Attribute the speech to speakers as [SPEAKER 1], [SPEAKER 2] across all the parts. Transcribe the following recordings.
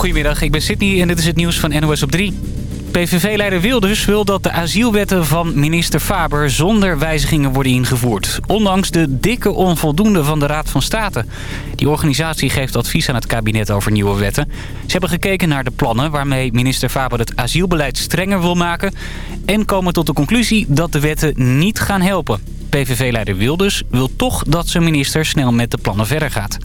[SPEAKER 1] Goedemiddag, ik ben Sydney en dit is het nieuws van NOS op 3. PVV-leider Wilders wil dat de asielwetten van minister Faber zonder wijzigingen worden ingevoerd. Ondanks de dikke onvoldoende van de Raad van State. Die organisatie geeft advies aan het kabinet over nieuwe wetten. Ze hebben gekeken naar de plannen waarmee minister Faber het asielbeleid strenger wil maken... en komen tot de conclusie dat de wetten niet gaan helpen. PVV-leider Wilders wil toch dat zijn minister snel met de plannen verder gaat.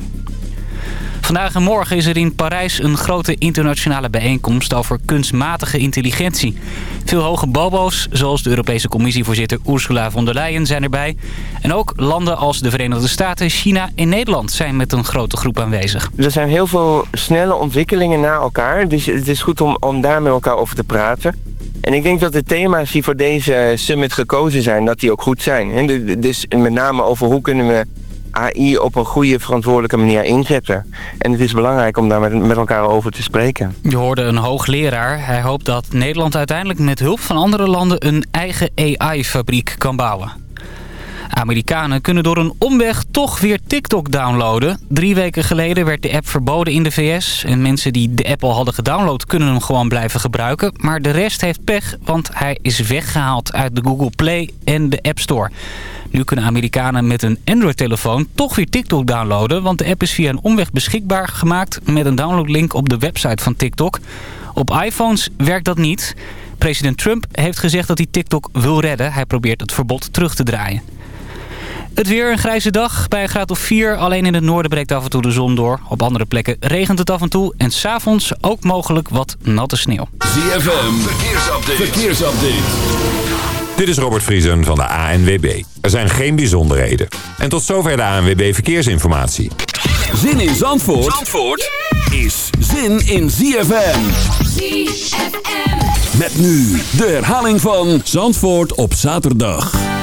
[SPEAKER 1] Vandaag en morgen is er in Parijs een grote internationale bijeenkomst over kunstmatige intelligentie. Veel hoge bobo's, zoals de Europese commissievoorzitter Ursula von der Leyen, zijn erbij. En ook landen als de Verenigde Staten, China en Nederland zijn met een grote groep aanwezig.
[SPEAKER 2] Er zijn heel veel snelle ontwikkelingen na elkaar, dus het is goed om, om daar met elkaar over te praten. En ik denk dat de thema's die voor deze summit gekozen zijn, dat die ook goed zijn. Dus met name over hoe kunnen we AI op een goede, verantwoordelijke manier inzetten. En het is belangrijk om daar met, met elkaar over te spreken.
[SPEAKER 1] Je hoorde een hoogleraar. Hij hoopt dat Nederland uiteindelijk met hulp van andere landen een eigen AI-fabriek kan bouwen. Amerikanen kunnen door een omweg toch weer TikTok downloaden. Drie weken geleden werd de app verboden in de VS. En mensen die de app al hadden gedownload kunnen hem gewoon blijven gebruiken. Maar de rest heeft pech, want hij is weggehaald uit de Google Play en de App Store. Nu kunnen Amerikanen met een Android-telefoon toch weer TikTok downloaden... want de app is via een omweg beschikbaar gemaakt... met een downloadlink op de website van TikTok. Op iPhones werkt dat niet. President Trump heeft gezegd dat hij TikTok wil redden. Hij probeert het verbod terug te draaien. Het weer een grijze dag bij een graad of 4. Alleen in het noorden breekt af en toe de zon door. Op andere plekken regent het af en toe. En s'avonds ook mogelijk wat natte sneeuw.
[SPEAKER 3] ZFM, verkeersupdate. verkeersupdate.
[SPEAKER 4] Dit is Robert Vriesen van de ANWB. Er zijn geen bijzonderheden. En tot zover de ANWB Verkeersinformatie.
[SPEAKER 3] Zin in Zandvoort, Zandvoort is zin in ZFM. ZFM. Met nu de herhaling van Zandvoort op zaterdag.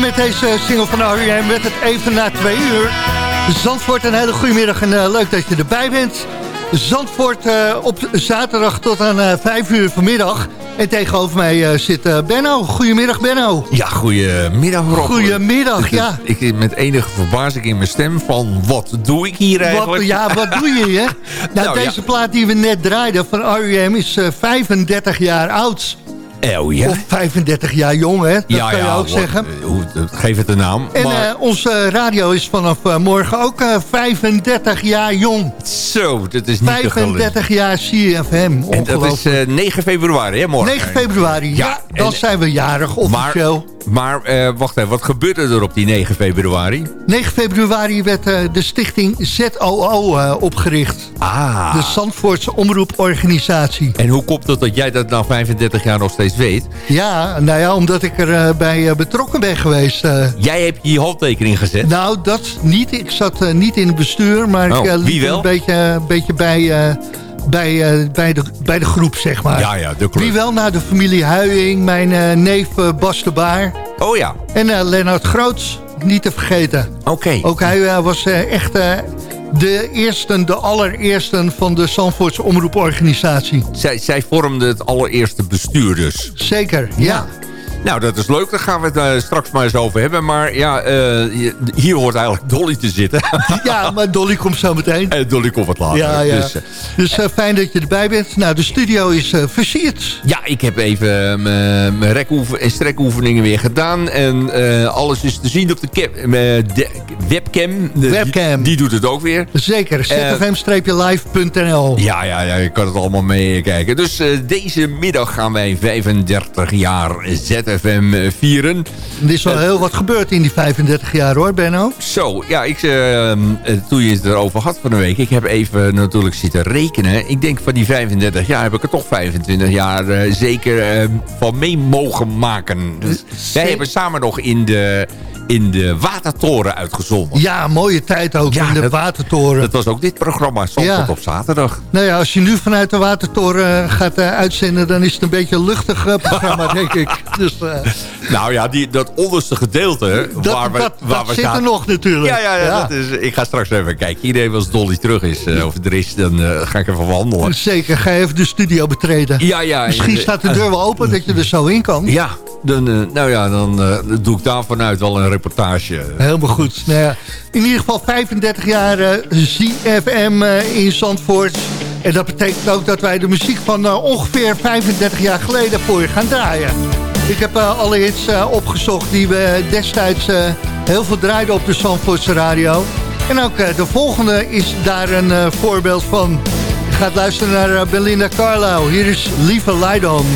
[SPEAKER 5] Deze single van R.E.M. met het even na twee uur. Zandvoort, een hele goede middag en uh, leuk dat je erbij bent. Zandvoort uh, op zaterdag tot aan uh, vijf uur vanmiddag. En tegenover mij zit Benno. Goedemiddag Benno.
[SPEAKER 6] Ja, goedemiddag Rob.
[SPEAKER 5] Goedemiddag, ja.
[SPEAKER 6] Ik met enige verbazing in mijn stem van wat doe ik hier eigenlijk?
[SPEAKER 5] Wat, ja, wat doe je hè? nou, nou, deze ja. plaat die we net draaiden van R.E.M. is 35 jaar oud.
[SPEAKER 6] Ja.
[SPEAKER 5] Of 35 jaar jong, hè? Dat ja, kan je ook zeggen.
[SPEAKER 6] Eh, geef het een naam.
[SPEAKER 5] En maar... uh, onze radio is vanaf morgen ook uh, 35 jaar jong.
[SPEAKER 6] Zo, dat is niet
[SPEAKER 5] 35 jaar CFM.
[SPEAKER 6] En dat is 9 februari, hè, morgen?
[SPEAKER 5] 9 februari, ja. ja dan zijn we jarig, officieel.
[SPEAKER 6] Maar, maar wacht even, wat gebeurde er op die 9 februari?
[SPEAKER 5] 9 februari werd de stichting ZOO opgericht.
[SPEAKER 6] Ah.
[SPEAKER 5] De Zandvoortse Omroeporganisatie.
[SPEAKER 6] En hoe komt het dat jij dat nou 35 jaar nog steeds weet.
[SPEAKER 5] Ja, nou ja, omdat ik erbij bij betrokken ben geweest.
[SPEAKER 6] Jij hebt je handtekening gezet?
[SPEAKER 5] Nou, dat niet. Ik zat niet in het bestuur, maar
[SPEAKER 6] oh,
[SPEAKER 5] ik liep een beetje, beetje bij bij, bij, de, bij de groep, zeg maar.
[SPEAKER 6] Ja, ja, de club.
[SPEAKER 5] Wie wel naar de familie Huijing, mijn uh, neef uh, Bas de Baar.
[SPEAKER 6] Oh ja.
[SPEAKER 5] En Lennart Groots, niet te vergeten.
[SPEAKER 6] Oké. Okay.
[SPEAKER 5] Ook hij was echt de eerste, de allereerste van de Zandvoortse omroeporganisatie.
[SPEAKER 6] Zij, zij vormden het allereerste bestuur dus?
[SPEAKER 5] Zeker, ja.
[SPEAKER 6] Nou, dat is leuk. Daar gaan we het uh, straks maar eens over hebben. Maar ja, uh, hier hoort eigenlijk Dolly te zitten.
[SPEAKER 5] ja, maar Dolly komt zo meteen.
[SPEAKER 6] En Dolly komt wat later.
[SPEAKER 5] Ja, ja. Dus, uh, dus fijn dat je erbij bent. Nou, de studio is versierd.
[SPEAKER 6] Ja, ik heb even mijn rekoefen en strekoefeningen weer gedaan. En alles is te zien op de, de webcam. De,
[SPEAKER 5] webcam.
[SPEAKER 6] Die, die, doet het ook weer.
[SPEAKER 5] Zeker, zfm-live.nl
[SPEAKER 6] Ja, ja, ja, je kan het allemaal meekijken. Dus deze middag gaan wij 35 jaar zetten ZFM vieren.
[SPEAKER 5] Er is wel heel wat gebeurd in die 35 jaar hoor, Benno.
[SPEAKER 6] Zo, ja, ik, uh, toen je het erover had van de week... ik heb even natuurlijk zitten rekenen. Ik denk van die 35 jaar heb ik er toch 25 jaar uh, zeker uh, van mee mogen maken. Dus wij hebben samen nog in de in de Watertoren uitgezonden.
[SPEAKER 5] Ja, mooie tijd ook in de Watertoren.
[SPEAKER 6] Dat was ook dit programma, zondag op zaterdag.
[SPEAKER 5] Nou ja, als je nu vanuit de Watertoren gaat uh, uitzenden... dan is het een beetje een luchtig uh, programma, denk ik. Dus.
[SPEAKER 6] Nou ja, die, dat onderste gedeelte...
[SPEAKER 5] Dat,
[SPEAKER 6] waar we,
[SPEAKER 5] dat,
[SPEAKER 6] waar
[SPEAKER 5] dat zit er nog natuurlijk.
[SPEAKER 6] Ja, ja, ja, Dat is, ik ga straks even kijken. Iedereen als Dolly terug is, of er is, dan ga ik even wandelen.
[SPEAKER 5] Zeker, ga even de studio betreden.
[SPEAKER 6] Ja, ja.
[SPEAKER 5] Misschien staat de deur wel open dat je er zo in kan.
[SPEAKER 6] Ja, dan, nou ja, dan doe ik daar vanuit wel een reportage.
[SPEAKER 5] Helemaal goed. Nou ja, in ieder geval 35 jaar uh, ZFM uh, in Zandvoort. En dat betekent ook dat wij de muziek van uh, ongeveer 35 jaar geleden voor je gaan draaien. Ik heb alle hits opgezocht die we destijds heel veel draaiden op de Zandvoortse radio. En ook de volgende is daar een voorbeeld van. Gaat luisteren naar Belinda Carlisle. Hier is Lieve Leidon.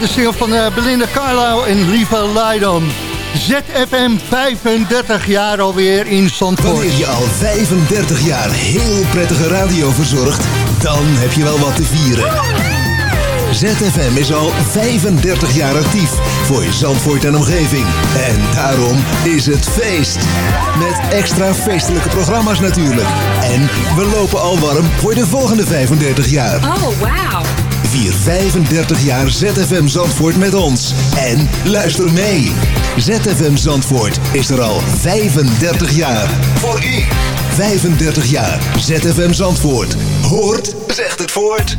[SPEAKER 5] De single van uh, Belinda Carlisle en Lieve Lydon. ZFM 35 jaar alweer in Zandvoort.
[SPEAKER 7] Wanneer je al 35 jaar heel prettige radio verzorgt, dan heb je wel wat te vieren. ZFM is al 35 jaar actief voor Zandvoort en omgeving. En daarom is het feest. Met extra feestelijke programma's natuurlijk. En we lopen al warm voor de volgende 35 jaar.
[SPEAKER 8] Oh, wow.
[SPEAKER 7] Vier 35 jaar ZFM Zandvoort met ons. En luister mee. ZFM Zandvoort is er al 35 jaar. Voor u. 35 jaar ZFM Zandvoort. Hoort, zegt het voort.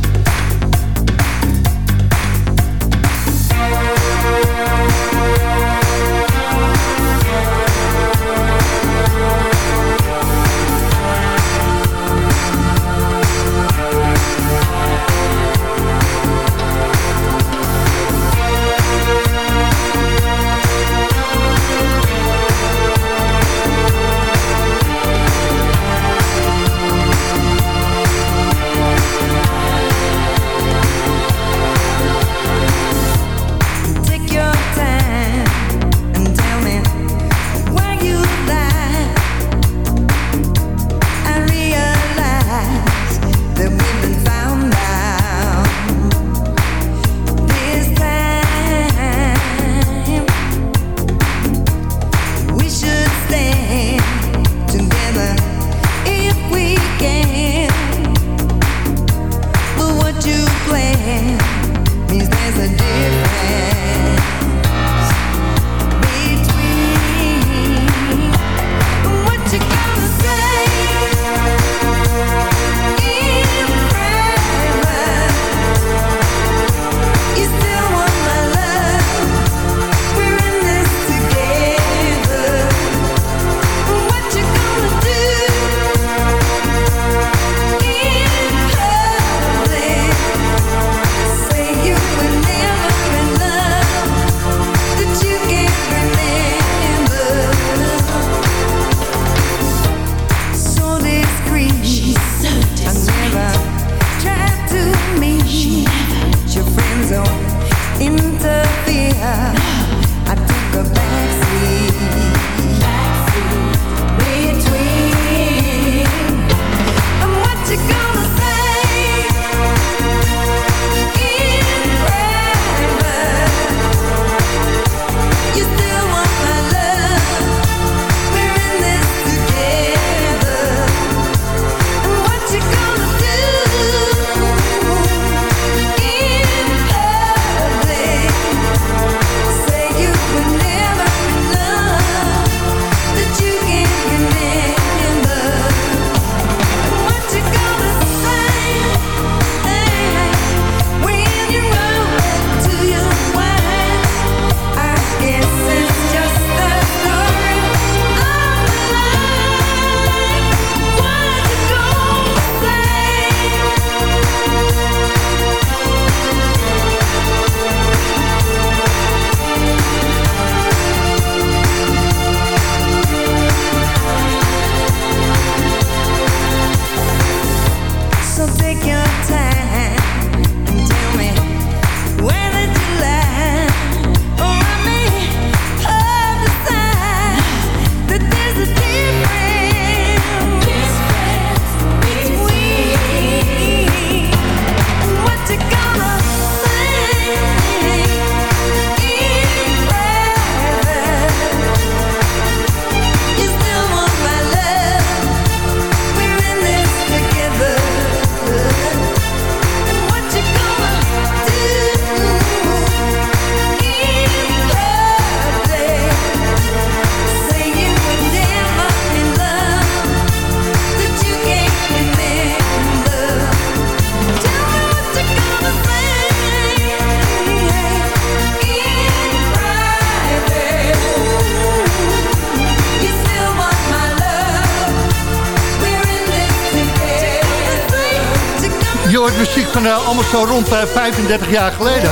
[SPEAKER 5] Van uh, allemaal zo rond 35 jaar geleden.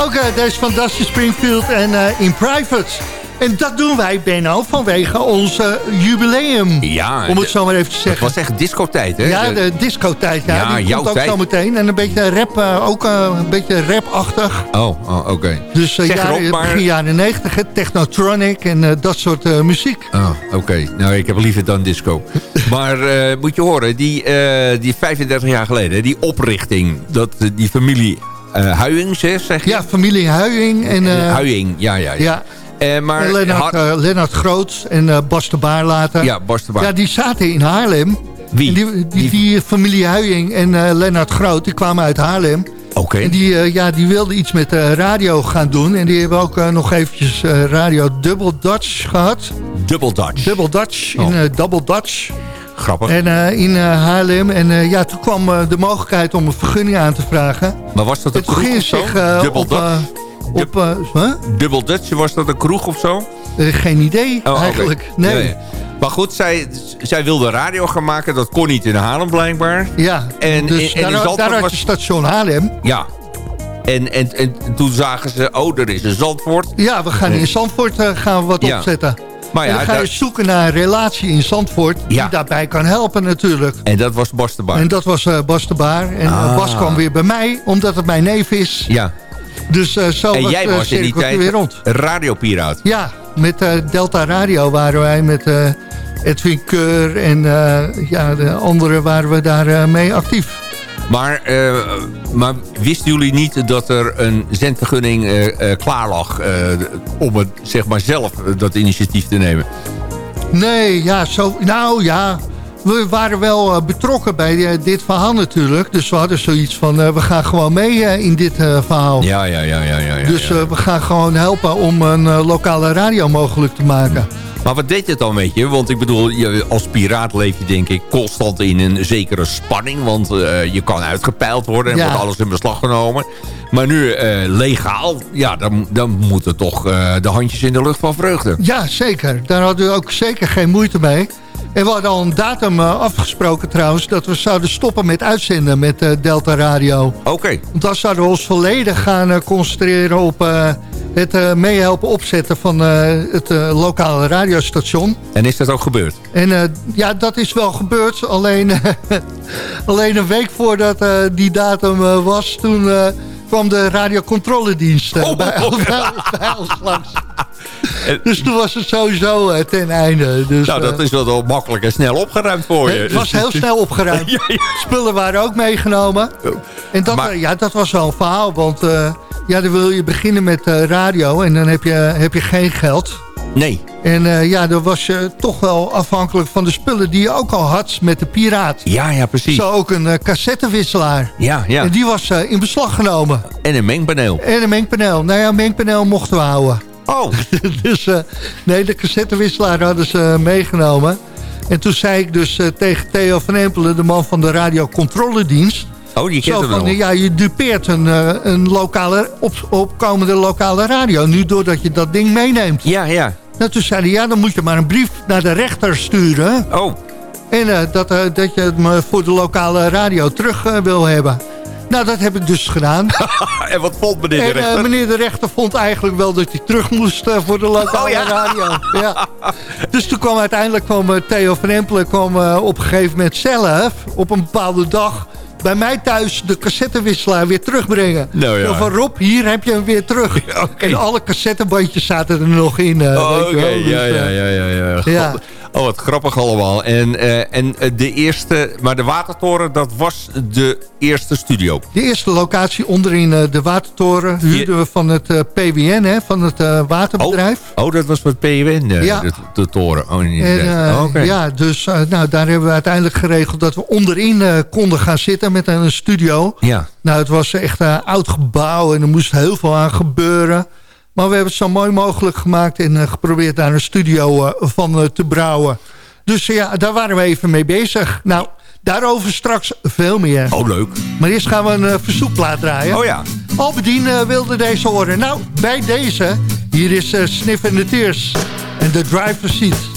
[SPEAKER 5] Ook uh, deze Dusty Springfield en In Private. En dat doen wij, Benno, vanwege ons jubileum.
[SPEAKER 6] Ja.
[SPEAKER 5] Om het zo maar even te
[SPEAKER 6] Het
[SPEAKER 5] zeggen.
[SPEAKER 6] was echt discotijd, hè?
[SPEAKER 5] Ja,
[SPEAKER 6] De-
[SPEAKER 5] discotijd. Ja,
[SPEAKER 6] Ja,
[SPEAKER 5] die
[SPEAKER 6] jouw
[SPEAKER 5] komt ook
[SPEAKER 6] tijd.
[SPEAKER 5] zo meteen. En een beetje rap, eh, ook eh, een beetje rapachtig.
[SPEAKER 6] Oh, oh oké.
[SPEAKER 5] Dus eh, jaren-
[SPEAKER 6] erop, maar-
[SPEAKER 5] begin jaren 90, hè, technotronic en dat soort muziek.
[SPEAKER 6] Oh, oké. Nou, ik heb liever dan disco. maar moet je horen, die, die 35 jaar geleden, die oprichting, dat, die familie Huying, zeg je?
[SPEAKER 5] Ja, familie Huying en... eh,
[SPEAKER 6] Huying, ja, ja. ja.
[SPEAKER 5] ja,
[SPEAKER 6] Eh, maar
[SPEAKER 5] en Lennart, Groots en eh, Bas de Baar later.
[SPEAKER 6] ja, Bas de Baar.
[SPEAKER 5] Ja, die zaten in Haarlem.
[SPEAKER 6] Wie?
[SPEAKER 5] Die, die,
[SPEAKER 6] Die-
[SPEAKER 5] familie Huying en Lennart Groot, die kwamen uit Haarlem.
[SPEAKER 6] Oké.
[SPEAKER 5] En die, ja, die wilden iets met radio gaan doen. En die hebben ook nog eventjes radio Double Dutch gehad.
[SPEAKER 6] Double Dutch.
[SPEAKER 5] Double Dutch,
[SPEAKER 6] Oh.
[SPEAKER 5] in Double Dutch.
[SPEAKER 6] Grappig.
[SPEAKER 5] En in Haarlem. En ja, toen kwam de mogelijkheid om een vergunning aan te vragen.
[SPEAKER 6] maar was dat
[SPEAKER 5] Het
[SPEAKER 6] kroeg
[SPEAKER 5] ging zich
[SPEAKER 6] Double
[SPEAKER 5] op... Eh, op huh?
[SPEAKER 6] Double Dutch, was dat een kroeg of zo?
[SPEAKER 5] Geen idee
[SPEAKER 6] Oh,
[SPEAKER 5] eigenlijk. Nee.
[SPEAKER 6] Maar goed, zij, zij wilde radio gaan maken. Dat kon niet in Haarlem blijkbaar.
[SPEAKER 5] Ja,
[SPEAKER 6] En-
[SPEAKER 5] dus
[SPEAKER 6] en- en in
[SPEAKER 5] daar, had
[SPEAKER 6] was-
[SPEAKER 5] je station Haarlem.
[SPEAKER 6] Ja. En, en, en toen zagen ze, oh, er is een Zandvoort.
[SPEAKER 5] Ja, we gaan in Zandvoort eh, gaan we wat
[SPEAKER 6] Ja.
[SPEAKER 5] opzetten.
[SPEAKER 6] Maar
[SPEAKER 5] en
[SPEAKER 6] ja,
[SPEAKER 5] dan ga je
[SPEAKER 6] dat-
[SPEAKER 5] zoeken naar een relatie in Zandvoort... die
[SPEAKER 6] Ja.
[SPEAKER 5] daarbij kan helpen natuurlijk.
[SPEAKER 6] en dat was Bas de Baar.
[SPEAKER 5] En dat was eh, Bas de Baar. En
[SPEAKER 6] Ah.
[SPEAKER 5] Bas kwam weer bij mij, omdat het mijn neef is.
[SPEAKER 6] Ja.
[SPEAKER 5] Dus eh, zo
[SPEAKER 6] En
[SPEAKER 5] was
[SPEAKER 6] jij was in die tijd
[SPEAKER 5] weer rond.
[SPEAKER 6] radiopiraat.
[SPEAKER 5] Ja, met eh, Delta Radio waren wij met eh, Edwin Keur... en ja, de anderen waren we daar mee actief.
[SPEAKER 6] Maar, maar wisten jullie niet dat er een zendvergunning eh, klaar lag... om het zeg maar zelf dat initiatief te nemen?
[SPEAKER 5] Nee, ja, zo... Nou ja, we waren wel eh, betrokken bij eh, dit verhaal natuurlijk. Dus we hadden zoiets van, eh, we gaan gewoon mee in dit verhaal.
[SPEAKER 6] Ja, ja, ja, ja. ja, ja
[SPEAKER 5] dus we gaan gewoon helpen om een lokale radio mogelijk te maken.
[SPEAKER 6] Maar wat deed het dan met je? Want ik bedoel, je, als piraat leef je denk ik constant in een zekere spanning. Want je kan uitgepeild worden en
[SPEAKER 5] Ja.
[SPEAKER 6] wordt alles in beslag genomen. Maar nu legaal, ja, dan, dan moeten toch de handjes in de lucht van vreugde.
[SPEAKER 5] Ja, zeker. Daar hadden we ook zeker geen moeite mee. En we hadden al een datum eh, afgesproken trouwens... dat we zouden stoppen met uitzenden met eh, Delta Radio.
[SPEAKER 6] Oké,
[SPEAKER 5] Want dan zouden we ons volledig gaan eh, concentreren op het eh, meehelpen opzetten van het lokale radiostation.
[SPEAKER 6] en is dat ook gebeurd?
[SPEAKER 5] En ja, dat is wel gebeurd. Alleen, alleen een week voordat die datum was, toen kwam de radiocontroledienst
[SPEAKER 6] Oh,
[SPEAKER 5] bij,
[SPEAKER 6] oh,
[SPEAKER 5] bij, bij ons langs. Dus toen was het sowieso eh, ten einde. Dus,
[SPEAKER 6] Nou, dat
[SPEAKER 5] eh,
[SPEAKER 6] is wel makkelijk en snel opgeruimd voor je.
[SPEAKER 5] het was heel snel opgeruimd.
[SPEAKER 6] Ja, ja.
[SPEAKER 5] Spullen waren ook meegenomen. En dat,
[SPEAKER 6] Maar-
[SPEAKER 5] eh, ja, dat was wel een verhaal. Want eh, ja, dan wil je beginnen met eh, radio en dan heb je, heb je geen geld.
[SPEAKER 6] Nee.
[SPEAKER 5] En eh, ja, dan was je toch wel afhankelijk van de spullen die je ook al had met de Piraat.
[SPEAKER 6] Ja, ja, precies.
[SPEAKER 5] Zo ook een eh, cassettewisselaar.
[SPEAKER 6] Ja, ja.
[SPEAKER 5] En die was eh, in beslag genomen.
[SPEAKER 6] En een mengpaneel.
[SPEAKER 5] En een mengpaneel. Nou ja, een mengpaneel mochten we houden.
[SPEAKER 6] Oh,
[SPEAKER 5] dus eh, nee, de cassettewisselaar hadden ze eh, meegenomen. En toen zei ik dus eh, tegen Theo van Empelen, de man van de radiocontroledienst...
[SPEAKER 6] oh die kent
[SPEAKER 5] van,
[SPEAKER 6] wel.
[SPEAKER 5] ja, je dupeert een, een lokale, op, opkomende lokale radio. Nu doordat je dat ding meeneemt.
[SPEAKER 6] Ja, ja.
[SPEAKER 5] Nou, toen zei hij, ja, dan moet je maar een brief naar de rechter sturen.
[SPEAKER 6] Oh,
[SPEAKER 5] En dat, dat je het me voor de lokale radio terug wil hebben. Nou, dat heb ik dus gedaan.
[SPEAKER 6] en wat vond meneer de
[SPEAKER 5] en eh,
[SPEAKER 6] rechter?
[SPEAKER 5] meneer de rechter vond eigenlijk wel dat hij terug moest eh, voor de lokale
[SPEAKER 6] Oh, ja.
[SPEAKER 5] radio. Ja. Dus toen kwam uiteindelijk kwam, eh, Theo van Empelen kwam, eh, op een gegeven moment zelf... op een bepaalde dag bij mij thuis de cassettewisselaar weer terugbrengen.
[SPEAKER 6] Nou ja.
[SPEAKER 5] Van Rob, hier heb je hem weer terug. En alle cassettebandjes zaten er nog in. eh,
[SPEAKER 6] Oh, Oké.
[SPEAKER 5] Dus,
[SPEAKER 6] ja,
[SPEAKER 5] eh,
[SPEAKER 6] ja, ja, ja, ja. Oh, wat grappig allemaal. En, eh, en eh, de eerste, maar de Watertoren, dat was de eerste studio.
[SPEAKER 5] De eerste locatie onderin eh, de Watertoren huurden we van het PWN, hè, van het waterbedrijf.
[SPEAKER 6] Oh, oh, dat was wat PWN, eh,
[SPEAKER 5] Ja.
[SPEAKER 6] de, de toren. Oh,
[SPEAKER 5] En,
[SPEAKER 6] Oh.
[SPEAKER 5] Ja, dus nou, daar hebben we uiteindelijk geregeld dat we onderin konden gaan zitten met een studio.
[SPEAKER 6] Ja.
[SPEAKER 5] Nou, het was echt een oud gebouw en er moest heel veel aan gebeuren. Maar we hebben het zo mooi mogelijk gemaakt en eh, geprobeerd daar een studio eh, van eh, te brouwen. Dus ja, daar waren we even mee bezig. Nou, daarover straks veel meer.
[SPEAKER 6] Oh, leuk.
[SPEAKER 5] Maar eerst gaan we een verzoekplaat draaien.
[SPEAKER 6] Oh ja.
[SPEAKER 5] Albedien wilde deze horen. Nou, bij deze, hier is Sniff and the Tears en The Driver's Seat.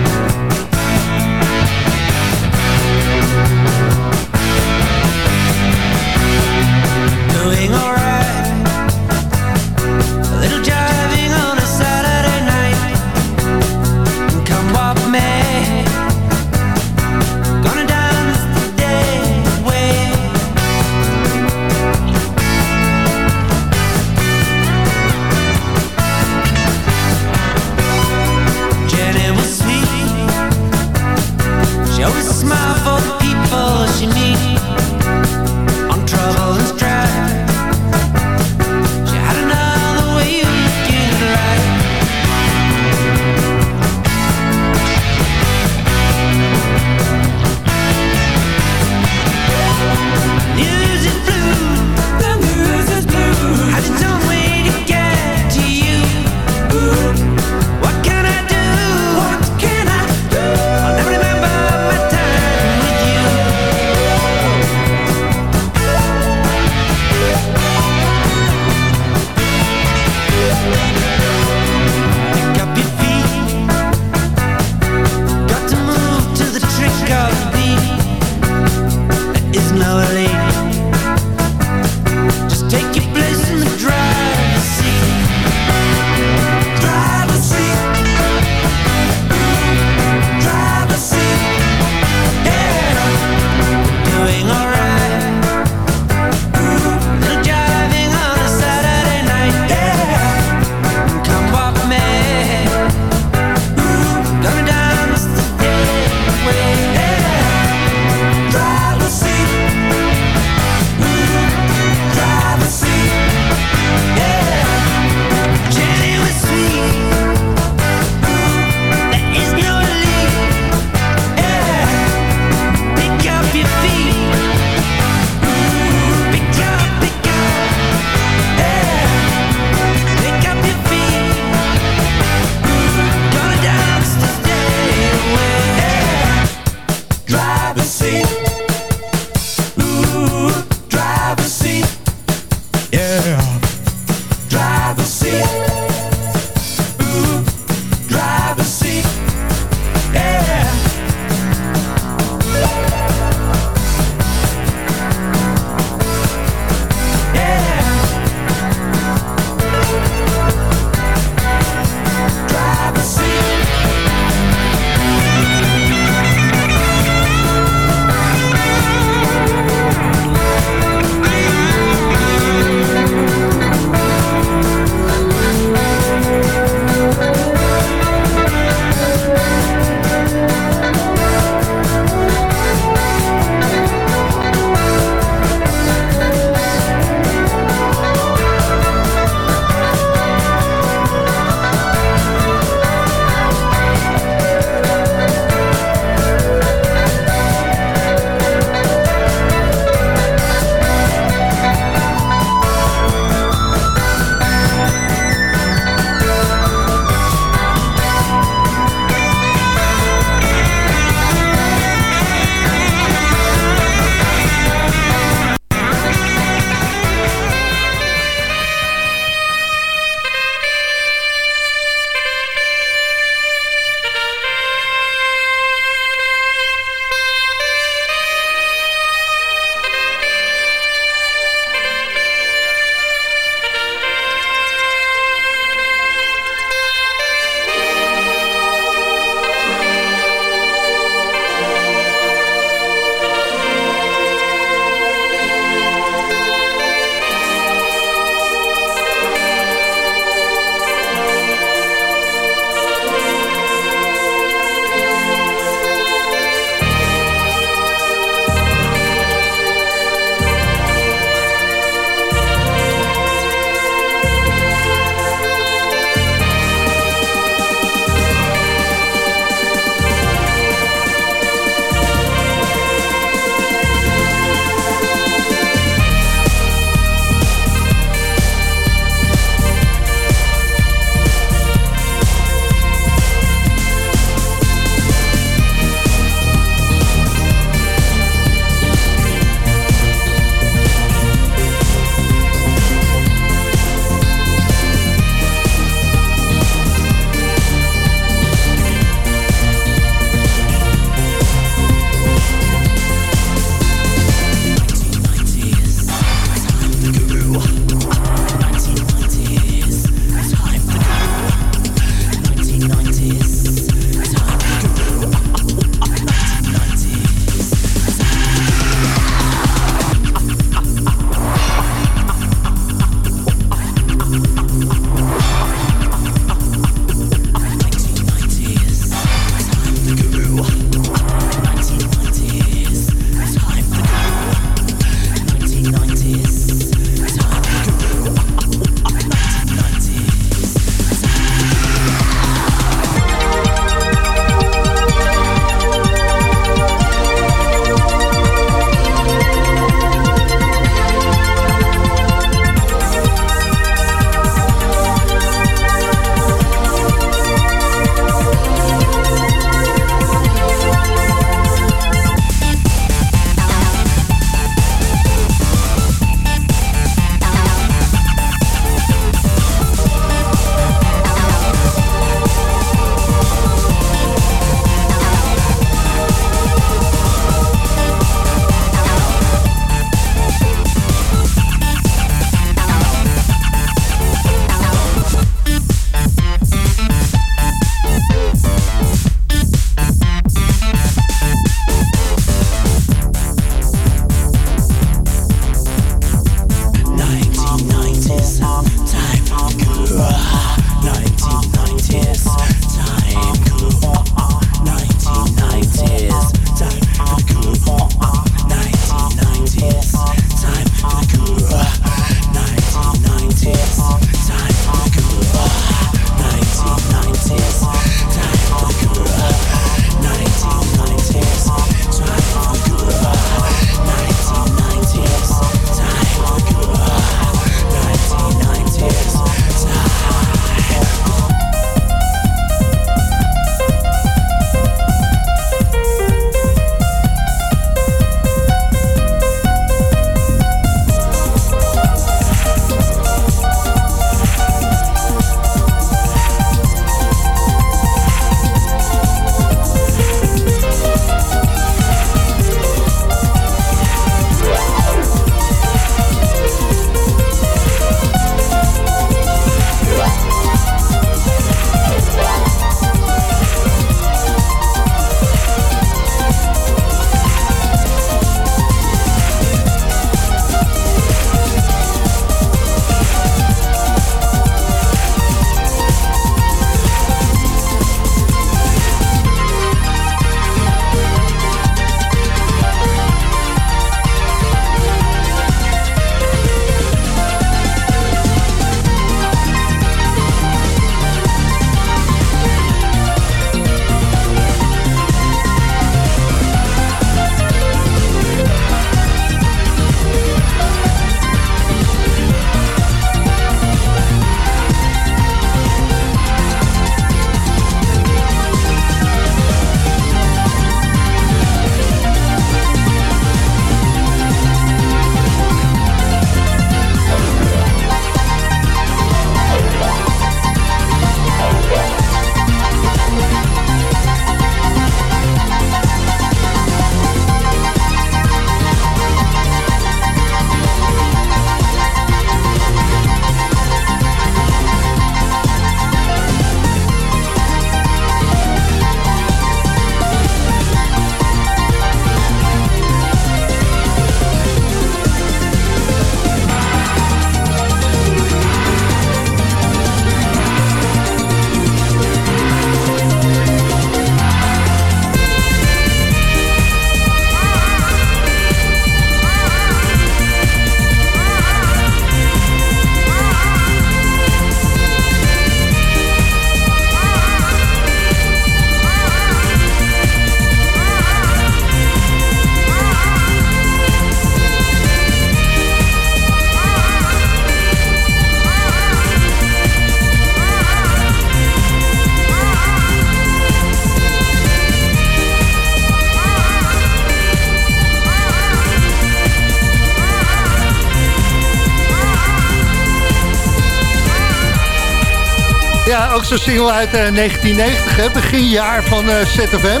[SPEAKER 5] Zo'n single uit 1990, hè, begin jaar van uh, ZFM.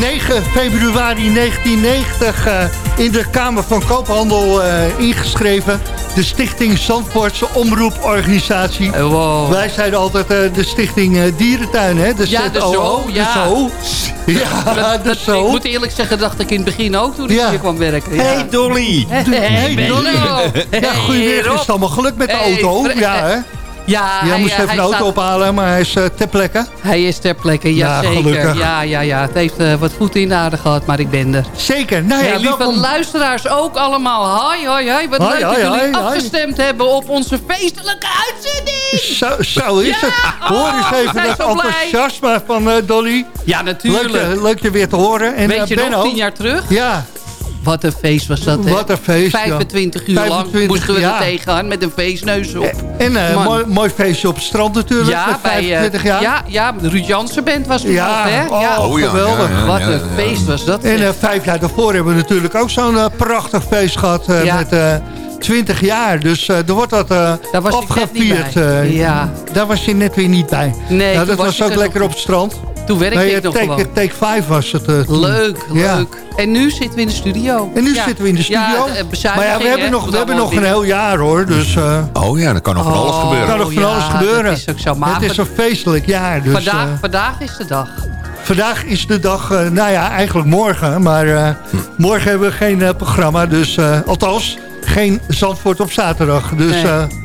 [SPEAKER 5] 9 februari 1990 uh, in de Kamer van Koophandel uh, ingeschreven. De Stichting Zandvoortse Omroeporganisatie.
[SPEAKER 8] Wow.
[SPEAKER 5] Wij zeiden altijd uh, de Stichting Dierentuin, hè? De
[SPEAKER 8] ja, de zo.
[SPEAKER 5] Ja. De zo. Ja,
[SPEAKER 8] dat,
[SPEAKER 5] de zo.
[SPEAKER 8] Ik moet eerlijk zeggen, dacht ik in het begin ook toen ik
[SPEAKER 5] ja.
[SPEAKER 8] hier kwam werken.
[SPEAKER 6] Ja. Hey Dolly.
[SPEAKER 8] Hey,
[SPEAKER 5] hey Dolly.
[SPEAKER 8] Hey,
[SPEAKER 5] ja, goedemiddag. Is het allemaal geluk met de
[SPEAKER 8] hey,
[SPEAKER 5] auto? Ja, hè?
[SPEAKER 8] Ja,
[SPEAKER 5] Jij
[SPEAKER 8] hij,
[SPEAKER 5] moest even
[SPEAKER 8] hij
[SPEAKER 5] de auto
[SPEAKER 8] staat...
[SPEAKER 5] ophalen, maar hij is uh, ter plekke.
[SPEAKER 8] Hij is ter plekke, ja,
[SPEAKER 5] ja
[SPEAKER 8] zeker.
[SPEAKER 5] Gelukkig.
[SPEAKER 8] Ja, ja, ja. Het heeft uh, wat voeten in de aarde gehad, maar ik ben er.
[SPEAKER 5] Zeker. Nou ja,
[SPEAKER 8] lieve
[SPEAKER 5] welkom.
[SPEAKER 8] luisteraars ook allemaal. Hoi, hoi, hoi. Wat
[SPEAKER 5] hoi,
[SPEAKER 8] leuk
[SPEAKER 5] hoi,
[SPEAKER 8] dat jullie afgestemd hebben op onze feestelijke uitzending.
[SPEAKER 5] Zo, zo is het. Hoor eens
[SPEAKER 8] oh,
[SPEAKER 5] even dat enthousiasme van uh, Dolly.
[SPEAKER 8] Ja, natuurlijk.
[SPEAKER 5] Leuk, leuk je weer te horen. En,
[SPEAKER 8] Weet je
[SPEAKER 5] Benno,
[SPEAKER 8] nog, tien jaar terug?
[SPEAKER 5] Ja.
[SPEAKER 8] Wat een feest was dat, hè?
[SPEAKER 5] Wat een feest,
[SPEAKER 8] 25
[SPEAKER 5] ja.
[SPEAKER 8] uur
[SPEAKER 5] 25,
[SPEAKER 8] lang moesten we
[SPEAKER 5] ja.
[SPEAKER 8] er tegenaan met een feestneus op.
[SPEAKER 5] En een uh, mooi, mooi feestje op het strand natuurlijk,
[SPEAKER 8] ja,
[SPEAKER 5] met 25
[SPEAKER 8] bij, uh,
[SPEAKER 5] jaar.
[SPEAKER 8] Ja, ja, de Ruud Jansen band was toen
[SPEAKER 5] ja,
[SPEAKER 8] nog, hè?
[SPEAKER 5] Oh,
[SPEAKER 8] ja,
[SPEAKER 5] oh, geweldig.
[SPEAKER 6] Ja, ja,
[SPEAKER 8] Wat een feest was dat.
[SPEAKER 5] En uh, vijf jaar daarvoor hebben we natuurlijk ook zo'n uh, prachtig feest gehad met... 20 jaar, dus er wordt wat afgevierd.
[SPEAKER 8] ja.
[SPEAKER 5] Daar was je net weer niet bij.
[SPEAKER 8] Nee,
[SPEAKER 5] nou, dat was,
[SPEAKER 8] was
[SPEAKER 5] ook lekker op het strand.
[SPEAKER 8] Toen werkte
[SPEAKER 5] nee,
[SPEAKER 8] ik nog
[SPEAKER 5] take,
[SPEAKER 8] gewoon.
[SPEAKER 5] Take 5 was het. Uh,
[SPEAKER 8] leuk,
[SPEAKER 5] ja.
[SPEAKER 8] leuk. En nu zitten we in de studio.
[SPEAKER 5] En nu
[SPEAKER 8] ja.
[SPEAKER 5] zitten we in de studio.
[SPEAKER 8] Ja,
[SPEAKER 5] maar ja, we hebben nog, we hebben nog een heel jaar hoor. Dus, uh,
[SPEAKER 6] oh ja, dan kan nog van alles
[SPEAKER 8] oh,
[SPEAKER 6] gebeuren.
[SPEAKER 5] kan nog van
[SPEAKER 8] ja,
[SPEAKER 5] alles gebeuren.
[SPEAKER 8] Het is ook zo maar
[SPEAKER 5] Het is een feestelijk jaar. Dus,
[SPEAKER 8] vandaag,
[SPEAKER 5] uh,
[SPEAKER 8] vandaag is de dag.
[SPEAKER 5] Vandaag is de dag, uh, nou ja, eigenlijk morgen. Maar hm. morgen hebben we geen programma. Dus althans, geen Zandvoort op zaterdag. Dus... Nee.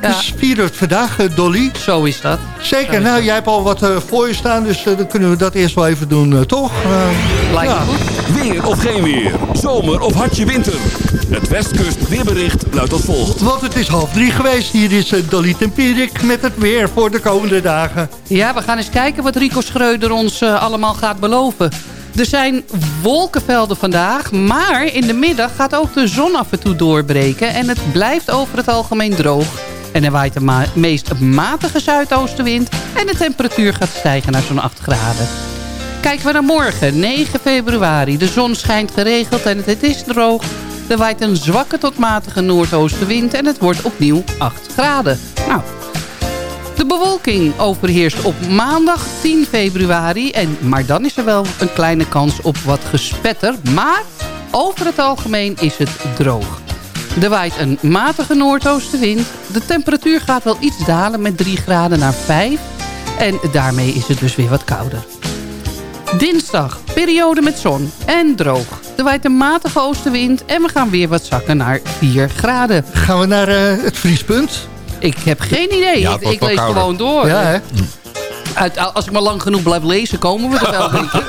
[SPEAKER 5] Ja. Dus vieren het vandaag, Dolly.
[SPEAKER 8] Zo is dat.
[SPEAKER 5] Zeker.
[SPEAKER 8] Is
[SPEAKER 5] nou,
[SPEAKER 8] dat.
[SPEAKER 5] jij hebt al wat uh, voor je staan, dus uh, dan kunnen we dat eerst wel even doen, uh, toch?
[SPEAKER 8] Lijkt ja. goed.
[SPEAKER 3] Weer of geen weer. Zomer of hartje winter. Het Westkust weerbericht luidt als volgt.
[SPEAKER 5] Want het is half drie geweest. Hier is Dolly Tempierik met het weer voor de komende dagen.
[SPEAKER 8] Ja, we gaan eens kijken wat Rico Schreuder ons allemaal gaat beloven. Er zijn wolkenvelden vandaag, maar in de middag gaat ook de zon af en toe doorbreken. En het blijft over het algemeen droog. En er waait de meest matige zuidoostenwind. En de temperatuur gaat stijgen naar zo'n 8 graden. Kijken we naar morgen, 9 februari. De zon schijnt geregeld en het is droog. Er waait een zwakke tot matige noordoostenwind. En het wordt opnieuw 8 graden. Nou, de bewolking overheerst op maandag 10 februari. En, maar dan is er wel een kleine kans op wat gespetter. Maar over het algemeen is het droog. Er waait een matige noordoostenwind. De temperatuur gaat wel iets dalen met 3 graden naar 5. En daarmee is het dus weer wat kouder. Dinsdag, periode met zon en droog. Er waait een matige oostenwind en we gaan weer wat zakken naar 4 graden.
[SPEAKER 5] Gaan we naar uh, het vriespunt?
[SPEAKER 8] Ik heb geen idee.
[SPEAKER 6] Ja,
[SPEAKER 8] ik ik lees kouder. gewoon door.
[SPEAKER 5] Ja, hè?
[SPEAKER 8] Uit, als ik maar lang genoeg blijf lezen, komen we er wel, denk ik.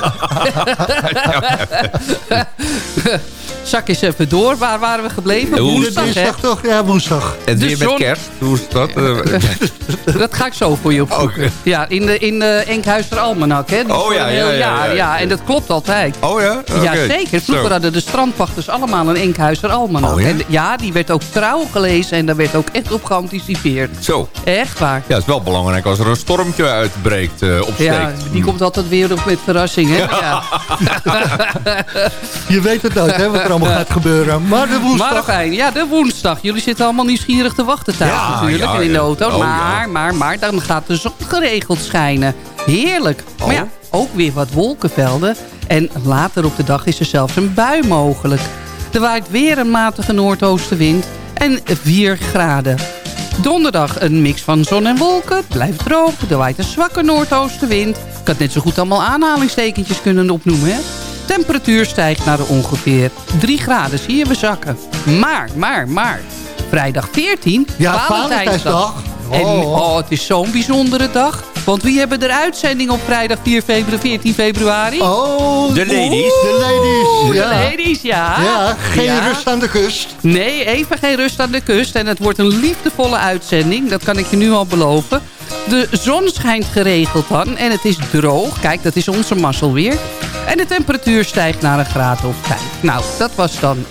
[SPEAKER 8] Zak eens even door. Waar waren we gebleven?
[SPEAKER 5] Woensdag, woensdag toch? Ja, woensdag.
[SPEAKER 6] En weer met kerst? Hoe is dat?
[SPEAKER 8] dat ga ik zo voor je opzoeken. Okay. Ja, in de, in de Enkhuizer Almanak. Hè? Die
[SPEAKER 6] oh ja ja ja,
[SPEAKER 8] ja, ja, ja. En dat klopt altijd.
[SPEAKER 6] Oh ja? Okay.
[SPEAKER 8] Ja, zeker. Vroeger zo. hadden de strandpachters allemaal een Enkhuizer Almanak.
[SPEAKER 6] Oh, ja?
[SPEAKER 8] En ja, die werd ook trouw gelezen en daar werd ook echt op geanticipeerd.
[SPEAKER 6] Zo.
[SPEAKER 8] Echt waar.
[SPEAKER 6] Ja, het is wel belangrijk als er een stormtje uitbreekt, uh, opsteekt.
[SPEAKER 8] Ja, die komt altijd weer met verrassing, hè? Ja.
[SPEAKER 5] Je weet het nooit, hè, wat er allemaal gaat gebeuren. Maar de woensdag...
[SPEAKER 8] Maar fijn, ja, de woensdag. Jullie zitten allemaal nieuwsgierig te wachten thuis ja, natuurlijk. En in de auto.
[SPEAKER 6] Oh,
[SPEAKER 8] maar, maar, maar, dan gaat de zon geregeld schijnen. Heerlijk. Oh. Maar ja, ook weer wat wolkenvelden. En later op de dag is er zelfs een bui mogelijk. Er waait weer een matige noordoostenwind. En 4 graden. Donderdag een mix van zon en wolken. Het blijft droog. Er waait een zwakke noordoostenwind. Ik had net zo goed allemaal aanhalingstekentjes kunnen opnoemen, hè? Temperatuur stijgt naar ongeveer 3 graden. Zie je we zakken. Maar, maar, maar. Vrijdag 14,
[SPEAKER 5] ja, Valentijnsdag.
[SPEAKER 8] Oh. En oh, het is zo'n bijzondere dag. Want wie hebben er uitzending op vrijdag 4 februari, 14 februari?
[SPEAKER 5] Oh,
[SPEAKER 6] de ladies.
[SPEAKER 5] De ladies,
[SPEAKER 8] ja. De ladies, ja.
[SPEAKER 5] Ja, geen ja. rust aan de kust.
[SPEAKER 8] Nee, even geen rust aan de kust. En het wordt een liefdevolle uitzending. Dat kan ik je nu al beloven. De zon schijnt geregeld dan en het is droog. Kijk, dat is onze mazzel weer. En de temperatuur stijgt naar een graad of 5. Nou, dat was dan uh,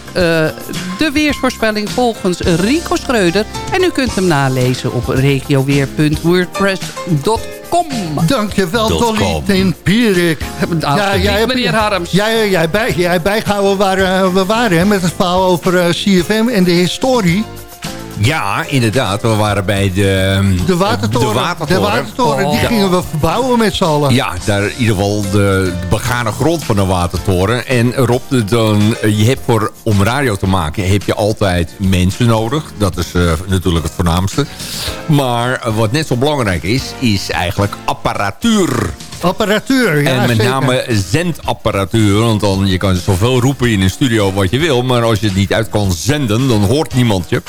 [SPEAKER 8] de weersvoorspelling volgens Rico Schreuder. En u kunt hem nalezen op regioweer.wordpress.com.
[SPEAKER 5] Dankjewel, Dolly Tempierik.
[SPEAKER 8] Ja, jij meneer Harms.
[SPEAKER 5] Jij, jij, bij, jij bijgehouden waar uh, we waren hè, met het verhaal over uh, CFM en de historie.
[SPEAKER 6] Ja, inderdaad. We waren bij de...
[SPEAKER 5] De watertoren,
[SPEAKER 6] De watertoren.
[SPEAKER 5] De watertoren, die gingen we verbouwen met z'n allen.
[SPEAKER 6] Ja, daar in ieder geval de, begane grond van de watertoren. En Rob, dan, eh, je hebt voor, om radio te maken heb je altijd mensen nodig. Dat is eh, natuurlijk het voornaamste. Maar eh, wat net zo belangrijk is, is eigenlijk apparatuur.
[SPEAKER 5] Apparatuur, ja
[SPEAKER 6] en met
[SPEAKER 5] zeker.
[SPEAKER 6] name zendapparatuur. Want dan, je kan zoveel roepen in een studio wat je wil. Maar als je het niet uit kan zenden, dan hoort niemand je.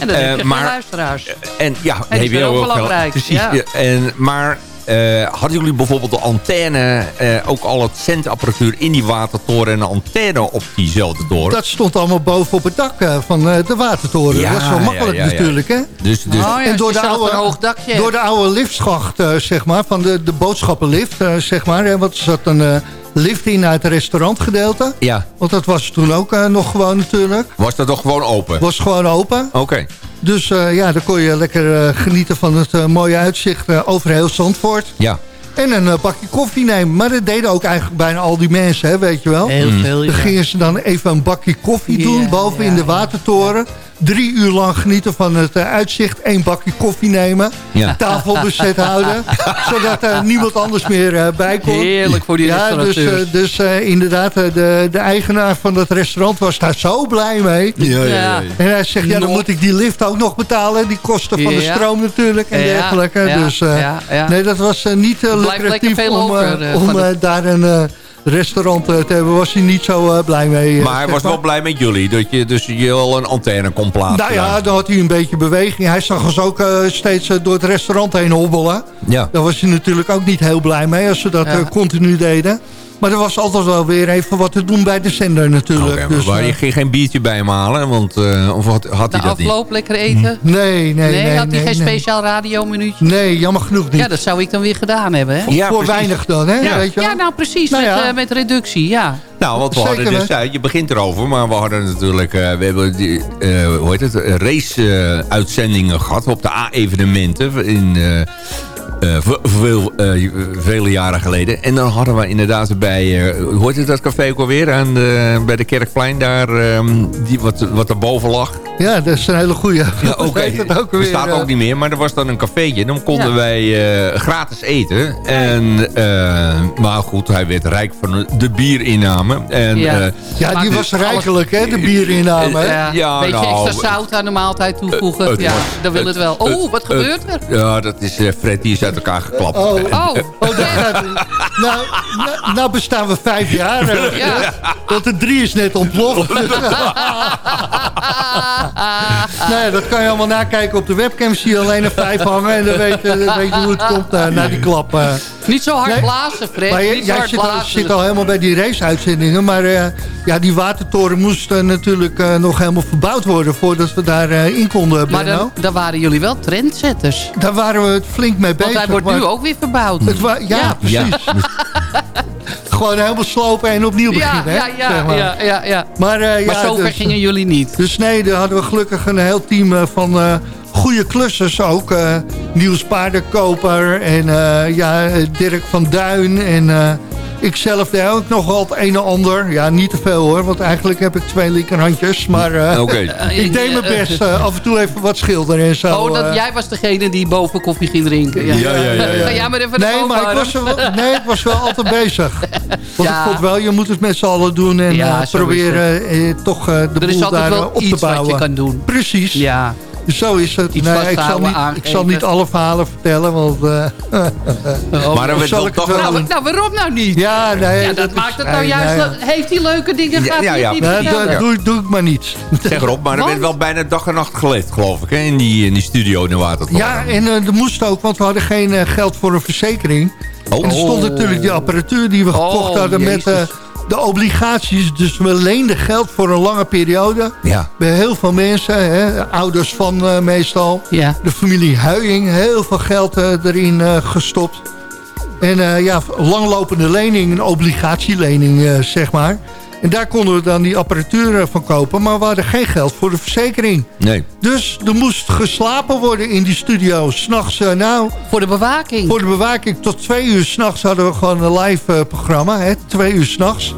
[SPEAKER 8] En dan heb
[SPEAKER 6] Eh,
[SPEAKER 8] je
[SPEAKER 6] maar-
[SPEAKER 8] luisteraars.
[SPEAKER 6] En ja,
[SPEAKER 8] dat
[SPEAKER 6] heb
[SPEAKER 8] is
[SPEAKER 6] je
[SPEAKER 8] wel
[SPEAKER 6] ook
[SPEAKER 8] belangrijk,
[SPEAKER 6] Precies.
[SPEAKER 8] ja.
[SPEAKER 6] En, maar eh, hadden jullie bijvoorbeeld de antenne, eh, ook al het zendapparatuur in die watertoren en een antenne op diezelfde toren?
[SPEAKER 5] Dat stond allemaal boven op het dak eh, van eh, de watertoren.
[SPEAKER 6] Ja,
[SPEAKER 5] dat is wel makkelijk
[SPEAKER 6] ja, ja.
[SPEAKER 5] natuurlijk, hè?
[SPEAKER 6] Dus, dus
[SPEAKER 8] Oh ja,
[SPEAKER 5] en door
[SPEAKER 8] als
[SPEAKER 5] de, oude,
[SPEAKER 8] een hoog dakje
[SPEAKER 5] door de oude liftschacht, eh, zeg maar, van de, de boodschappenlift, eh, zeg maar. Hè, want er zat een eh, lift in uit het restaurantgedeelte.
[SPEAKER 6] ja,
[SPEAKER 5] Want dat was toen ook eh, nog gewoon natuurlijk.
[SPEAKER 6] was dat toch gewoon open?
[SPEAKER 5] Was gewoon open.
[SPEAKER 6] Oké.
[SPEAKER 5] Dus eh, ja, dan kon je lekker eh, genieten van het mooie uitzicht eh, over heel Zandvoort.
[SPEAKER 6] Ja.
[SPEAKER 5] En een eh, bakje koffie nemen. Maar dat deden ook eigenlijk bijna al die mensen, hè, weet je wel.
[SPEAKER 8] Heel veel, ja.
[SPEAKER 5] Dan gingen ze dan even een bakje koffie
[SPEAKER 8] Ja,
[SPEAKER 5] doen boven
[SPEAKER 8] ja,
[SPEAKER 5] in de
[SPEAKER 8] ja.
[SPEAKER 5] watertoren. Drie uur lang genieten van het eh, uitzicht. één bakje koffie nemen.
[SPEAKER 6] Ja.
[SPEAKER 5] Tafel bezet houden. zodat er niemand anders meer eh, bij kon.
[SPEAKER 8] Heerlijk voor die
[SPEAKER 5] ja, dus, eh, dus eh, inderdaad, de, de eigenaar van dat restaurant was daar zo blij mee.
[SPEAKER 6] Ja,
[SPEAKER 8] Ja.
[SPEAKER 5] En hij zegt, ja, dan moet ik die lift ook nog betalen. Die kosten van de stroom natuurlijk en
[SPEAKER 8] Ja,
[SPEAKER 5] dergelijke.
[SPEAKER 8] ja,
[SPEAKER 5] dus eh,
[SPEAKER 8] ja, ja.
[SPEAKER 5] nee, dat was niet lucratief om,
[SPEAKER 8] over,
[SPEAKER 5] om daar een eh, restaurant eh, te hebben. Was hij niet zo eh, blij mee. eh,
[SPEAKER 6] Maar hij was wel blij met jullie, dat je dus je al een antenne kon plaatsen.
[SPEAKER 5] Nou ja, dan had hij een beetje beweging. Hij zag ons ook eh, steeds door het restaurant heen hobbelen.
[SPEAKER 6] ja.
[SPEAKER 5] Daar was hij natuurlijk ook niet heel blij mee als ze dat
[SPEAKER 8] Ja.
[SPEAKER 5] continu deden. Maar er was altijd wel weer even wat te doen bij de zender natuurlijk.
[SPEAKER 6] Maar
[SPEAKER 5] dus,
[SPEAKER 6] waar,
[SPEAKER 5] eh,
[SPEAKER 6] je ging geen biertje bij hem halen, want, eh, of had, had hij dat niet?
[SPEAKER 8] afloop lekker eten.
[SPEAKER 5] nee, nee, nee.
[SPEAKER 8] Nee, had hij
[SPEAKER 5] nee,
[SPEAKER 8] geen
[SPEAKER 5] nee.
[SPEAKER 8] speciaal radiominuutje?
[SPEAKER 5] Nee, jammer genoeg niet.
[SPEAKER 8] Ja, dat zou ik dan weer gedaan hebben, hè?
[SPEAKER 6] Ja,
[SPEAKER 5] voor
[SPEAKER 6] precies.
[SPEAKER 5] weinig dan, hè?
[SPEAKER 6] Ja.
[SPEAKER 5] Weet je wel?
[SPEAKER 8] Ja, nou precies,
[SPEAKER 5] Nou
[SPEAKER 8] met, eh, met reductie, ja.
[SPEAKER 6] Nou, want we
[SPEAKER 5] Zeker,
[SPEAKER 6] hadden dus,
[SPEAKER 5] hè?
[SPEAKER 6] ja, je begint erover, maar we hadden natuurlijk, eh, we hebben die, eh, hoe heet het, race-uitzendingen gehad op de A-evenementen in eh, eh, ve- veel, eh, vele jaren geleden. En dan hadden we inderdaad bij, eh, heet het, dat café ook alweer, aan de, bij de Kerkplein daar, ehm, die, wat, wat erboven lag.
[SPEAKER 5] Ja, dat is een hele goeie.
[SPEAKER 6] Ja, oké.
[SPEAKER 5] Ook weer,
[SPEAKER 6] Bestaat
[SPEAKER 5] eh,
[SPEAKER 6] ook niet meer, maar er was dan een cafeetje. Dan konden
[SPEAKER 8] Ja.
[SPEAKER 6] wij eh, gratis eten. En, eh, maar goed, hij werd rijk van de bierinname. En,
[SPEAKER 8] Ja.
[SPEAKER 6] eh,
[SPEAKER 5] Ja, die was rijkelijk, hè, de bierinname. hè?
[SPEAKER 8] Ja,
[SPEAKER 6] ja,
[SPEAKER 8] beetje
[SPEAKER 6] nou,
[SPEAKER 8] extra zout aan de maaltijd toevoegen.
[SPEAKER 6] eh,
[SPEAKER 8] ja,
[SPEAKER 6] was-
[SPEAKER 8] dan wil het wel. Oh, wat gebeurt er?
[SPEAKER 6] ja, dat is eh, Fred, die is uit elkaar geklapt.
[SPEAKER 5] Oh.
[SPEAKER 8] Oh,
[SPEAKER 5] Oh, dat gaat, nou, nou, nou bestaan we vijf jaar.
[SPEAKER 8] Ja.
[SPEAKER 5] Want de drie is net ontploft. nou ja, dat kan je allemaal nakijken op de webcam. Zie je alleen een vijf hangen. En dan weet je, dan weet je hoe het komt eh, na die klap. eh.
[SPEAKER 8] niet zo hard
[SPEAKER 5] Nee.
[SPEAKER 8] blazen, Fred.
[SPEAKER 5] Maar je-
[SPEAKER 8] niet zo
[SPEAKER 5] jij
[SPEAKER 8] hard
[SPEAKER 5] zit al, zit al helemaal bij die race-uitzendingen. Maar eh, ja, die watertoren moest natuurlijk eh, nog helemaal verbouwd worden... voordat we daar eh, in konden,
[SPEAKER 8] Maar dan, dan waren jullie wel trendsetters.
[SPEAKER 5] Daar waren we het flink mee bezig.
[SPEAKER 8] Want hij wordt
[SPEAKER 5] maar
[SPEAKER 8] nu ook weer verbouwd.
[SPEAKER 5] het wa- ja,
[SPEAKER 8] Ja.
[SPEAKER 5] precies. Gewoon helemaal slopen en opnieuw
[SPEAKER 8] Ja,
[SPEAKER 5] beginnen.
[SPEAKER 8] ja,
[SPEAKER 5] hè,
[SPEAKER 8] ja,
[SPEAKER 5] zeg maar.
[SPEAKER 8] ja, ja, ja.
[SPEAKER 5] Maar, eh,
[SPEAKER 8] Maar
[SPEAKER 5] ja,
[SPEAKER 8] zover
[SPEAKER 5] dus,
[SPEAKER 8] gingen jullie niet.
[SPEAKER 5] Dus nee, daar hadden we gelukkig een heel team eh, van eh goede klussers ook. eh Niels Paardenkoper en eh, ja, eh, Dirk van Duin en eh ikzelf deed ook nog wel het een en ander. Ja, niet te veel hoor, want eigenlijk heb ik twee linkerhandjes. Maar eh,
[SPEAKER 6] Oké.
[SPEAKER 5] ik deed mijn best. eh, af en toe even wat schilderen en zo.
[SPEAKER 8] Oh, dat,
[SPEAKER 5] eh.
[SPEAKER 8] jij was degene die boven koffie ging drinken. Ja,
[SPEAKER 6] Ja, ja, ja, ja.
[SPEAKER 8] Ga jij maar even
[SPEAKER 5] Nee, maar ik was, wel, nee, ik was wel altijd bezig. Want
[SPEAKER 8] Ja.
[SPEAKER 5] ik vond wel, je moet het met z'n allen doen en
[SPEAKER 8] Ja,
[SPEAKER 5] eh, proberen eh, toch eh, de
[SPEAKER 8] Er is
[SPEAKER 5] boel
[SPEAKER 8] altijd
[SPEAKER 5] daar
[SPEAKER 8] wel
[SPEAKER 5] eh, op te
[SPEAKER 8] iets wat
[SPEAKER 5] bouwen.
[SPEAKER 8] je kan doen.
[SPEAKER 5] Precies.
[SPEAKER 8] Ja.
[SPEAKER 5] Zo is het.
[SPEAKER 8] Iets
[SPEAKER 5] Nee, ik, zal niet, ik zal niet alle verhalen vertellen, want... eh,
[SPEAKER 6] Maar werd
[SPEAKER 5] zal ik
[SPEAKER 6] toch
[SPEAKER 5] wel
[SPEAKER 8] Nou, nou, waarom nou niet?
[SPEAKER 5] ja, nee.
[SPEAKER 8] Ja, dat, maakt het nou
[SPEAKER 5] nee,
[SPEAKER 8] juist...
[SPEAKER 5] nee,
[SPEAKER 8] dat- Heeft hij leuke dingen,
[SPEAKER 6] Ja,
[SPEAKER 8] gaat
[SPEAKER 6] ja, ja.
[SPEAKER 8] niet
[SPEAKER 5] dat doe, doe ik maar niet.
[SPEAKER 6] Zeg erop, maar er werd wel bijna dag en nacht geleefd, geloof ik, hè, in die, in die studio in de Watertoren.
[SPEAKER 5] Ja, en eh, er moest ook, want we hadden geen eh, geld voor een verzekering.
[SPEAKER 6] Oh.
[SPEAKER 5] En er stond natuurlijk die apparatuur die we
[SPEAKER 8] Oh,
[SPEAKER 5] gekocht hadden met
[SPEAKER 8] Jezus.
[SPEAKER 5] eh, de obligaties. Dus we leenden geld voor een lange periode.
[SPEAKER 6] Ja.
[SPEAKER 5] Bij heel veel mensen, hè, ouders van eh, meestal.
[SPEAKER 8] Ja.
[SPEAKER 5] De familie Huijing, heel veel geld eh, erin eh, gestopt. En eh, ja, langlopende lening, een obligatielening eh, zeg maar. En daar konden we dan die apparatuur eh, van kopen. Maar we hadden geen geld voor de verzekering.
[SPEAKER 6] Nee.
[SPEAKER 5] Dus er moest geslapen worden in die studio. S'nachts, uh, nou,
[SPEAKER 8] Voor de bewaking.
[SPEAKER 5] voor de bewaking tot twee uur s'nachts hadden we gewoon een live uh, programma. Hè, twee uur s'nachts.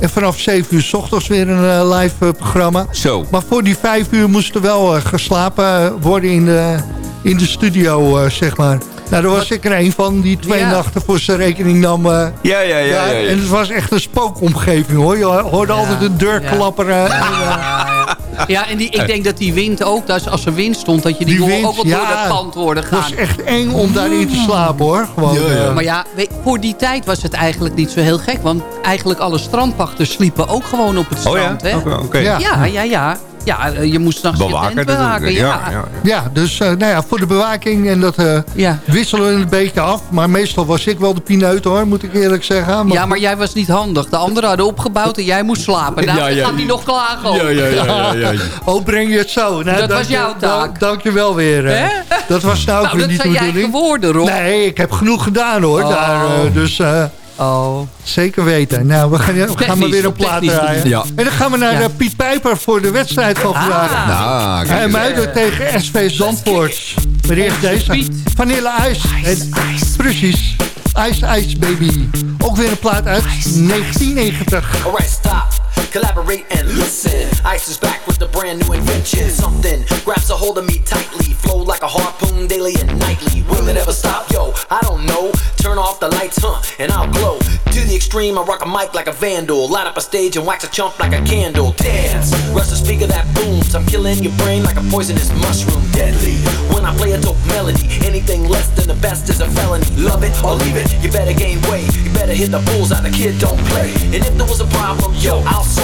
[SPEAKER 5] En vanaf 7 uur s ochtends weer een eh, live programma.
[SPEAKER 6] Zo.
[SPEAKER 5] Maar voor die 5 uur moest er wel geslapen worden in de, in de studio, zeg maar. Nou, daar was ik er een van die twee
[SPEAKER 8] Ja.
[SPEAKER 5] nachten voor zijn rekening nam. eh,
[SPEAKER 6] Ja, ja, ja. ja, ja.
[SPEAKER 5] En het was echt een spookomgeving hoor. Je hoorde altijd een deur
[SPEAKER 8] Ja.
[SPEAKER 5] klapperen. En, eh,
[SPEAKER 8] Ja, en die, ik denk dat die wind ook, dat als er wind stond... dat je die,
[SPEAKER 5] Die wind,
[SPEAKER 8] ook wel door dat pand
[SPEAKER 5] het
[SPEAKER 8] gaan.
[SPEAKER 5] was echt eng om daarin te slapen hoor. Gewoon, eh,
[SPEAKER 8] Maar ja, weet- voor die tijd was het eigenlijk niet zo heel gek. Want eigenlijk alle strandpachters sliepen ook gewoon op het
[SPEAKER 6] Oh ja?
[SPEAKER 8] strand. Hè?
[SPEAKER 5] Ja.
[SPEAKER 8] Ja, ja, ja. Eh, je moest s'nachts je
[SPEAKER 6] Bewaken
[SPEAKER 8] tent
[SPEAKER 6] natuurlijk.
[SPEAKER 8] bewaken.
[SPEAKER 6] Ja,
[SPEAKER 8] Ja,
[SPEAKER 6] ja.
[SPEAKER 5] Ja, dus eh, nou ja, voor de bewaking en dat eh,
[SPEAKER 8] ja.
[SPEAKER 5] wisselen we een beetje af. Maar meestal was ik wel de pineut hoor, moet ik eerlijk zeggen. Maar
[SPEAKER 8] Ja, maar jij was niet handig. De anderen hadden opgebouwd en jij moest slapen. Nou,
[SPEAKER 6] Ja,
[SPEAKER 8] dan
[SPEAKER 6] ja.
[SPEAKER 8] gaat hij nog klagen. ook.
[SPEAKER 6] Ja, ja, ja, ja, ja.
[SPEAKER 5] Oh, breng je het zo? Nou,
[SPEAKER 8] Dat was
[SPEAKER 5] je-
[SPEAKER 8] jouw taak.
[SPEAKER 5] Dank, dank je wel weer.
[SPEAKER 8] Hè?
[SPEAKER 5] Dat was nou ook
[SPEAKER 8] Nou,
[SPEAKER 5] weer
[SPEAKER 8] dat
[SPEAKER 5] niet de
[SPEAKER 8] zijn je eigen
[SPEAKER 5] bedoeling.
[SPEAKER 8] woorden, Rob.
[SPEAKER 5] Nee, ik heb genoeg gedaan hoor.
[SPEAKER 8] Oh.
[SPEAKER 5] Daar, eh, dus eh,
[SPEAKER 8] Oh.
[SPEAKER 5] zeker weten. Nou, we gaan, we gaan maar weer een
[SPEAKER 8] op
[SPEAKER 5] plaat draaien.
[SPEAKER 6] Ja.
[SPEAKER 5] En dan gaan we naar
[SPEAKER 8] Ja.
[SPEAKER 5] eh, Piet Pijper voor de wedstrijd van vandaag.
[SPEAKER 8] Ah.
[SPEAKER 6] Nou,
[SPEAKER 5] Hij tegen SV Zandvoort. Maar eerst deze. Vanille IJs. En, precies. Ice Ice Baby. Ook weer een plaat uit 1990.
[SPEAKER 9] Alright, stop, collaborate and listen. Ice is back with a brand new invention. Something grabs a hold of me tightly, flow like a harpoon daily and nightly. Will it ever stop? Yo, I don't know. Turn off the lights, huh, and I'll glow. To the extreme, I rock a mic like a vandal. Light up a stage and wax a chump like a candle. Dance, rush the speaker that booms. I'm killing your brain like a poisonous mushroom. Deadly. When I play a dope melody, anything less than the best is a felony. Love it or leave it, you better gain weight. You better hit the bullseye, the kid don't play. And if there was a problem, yo, I'll solve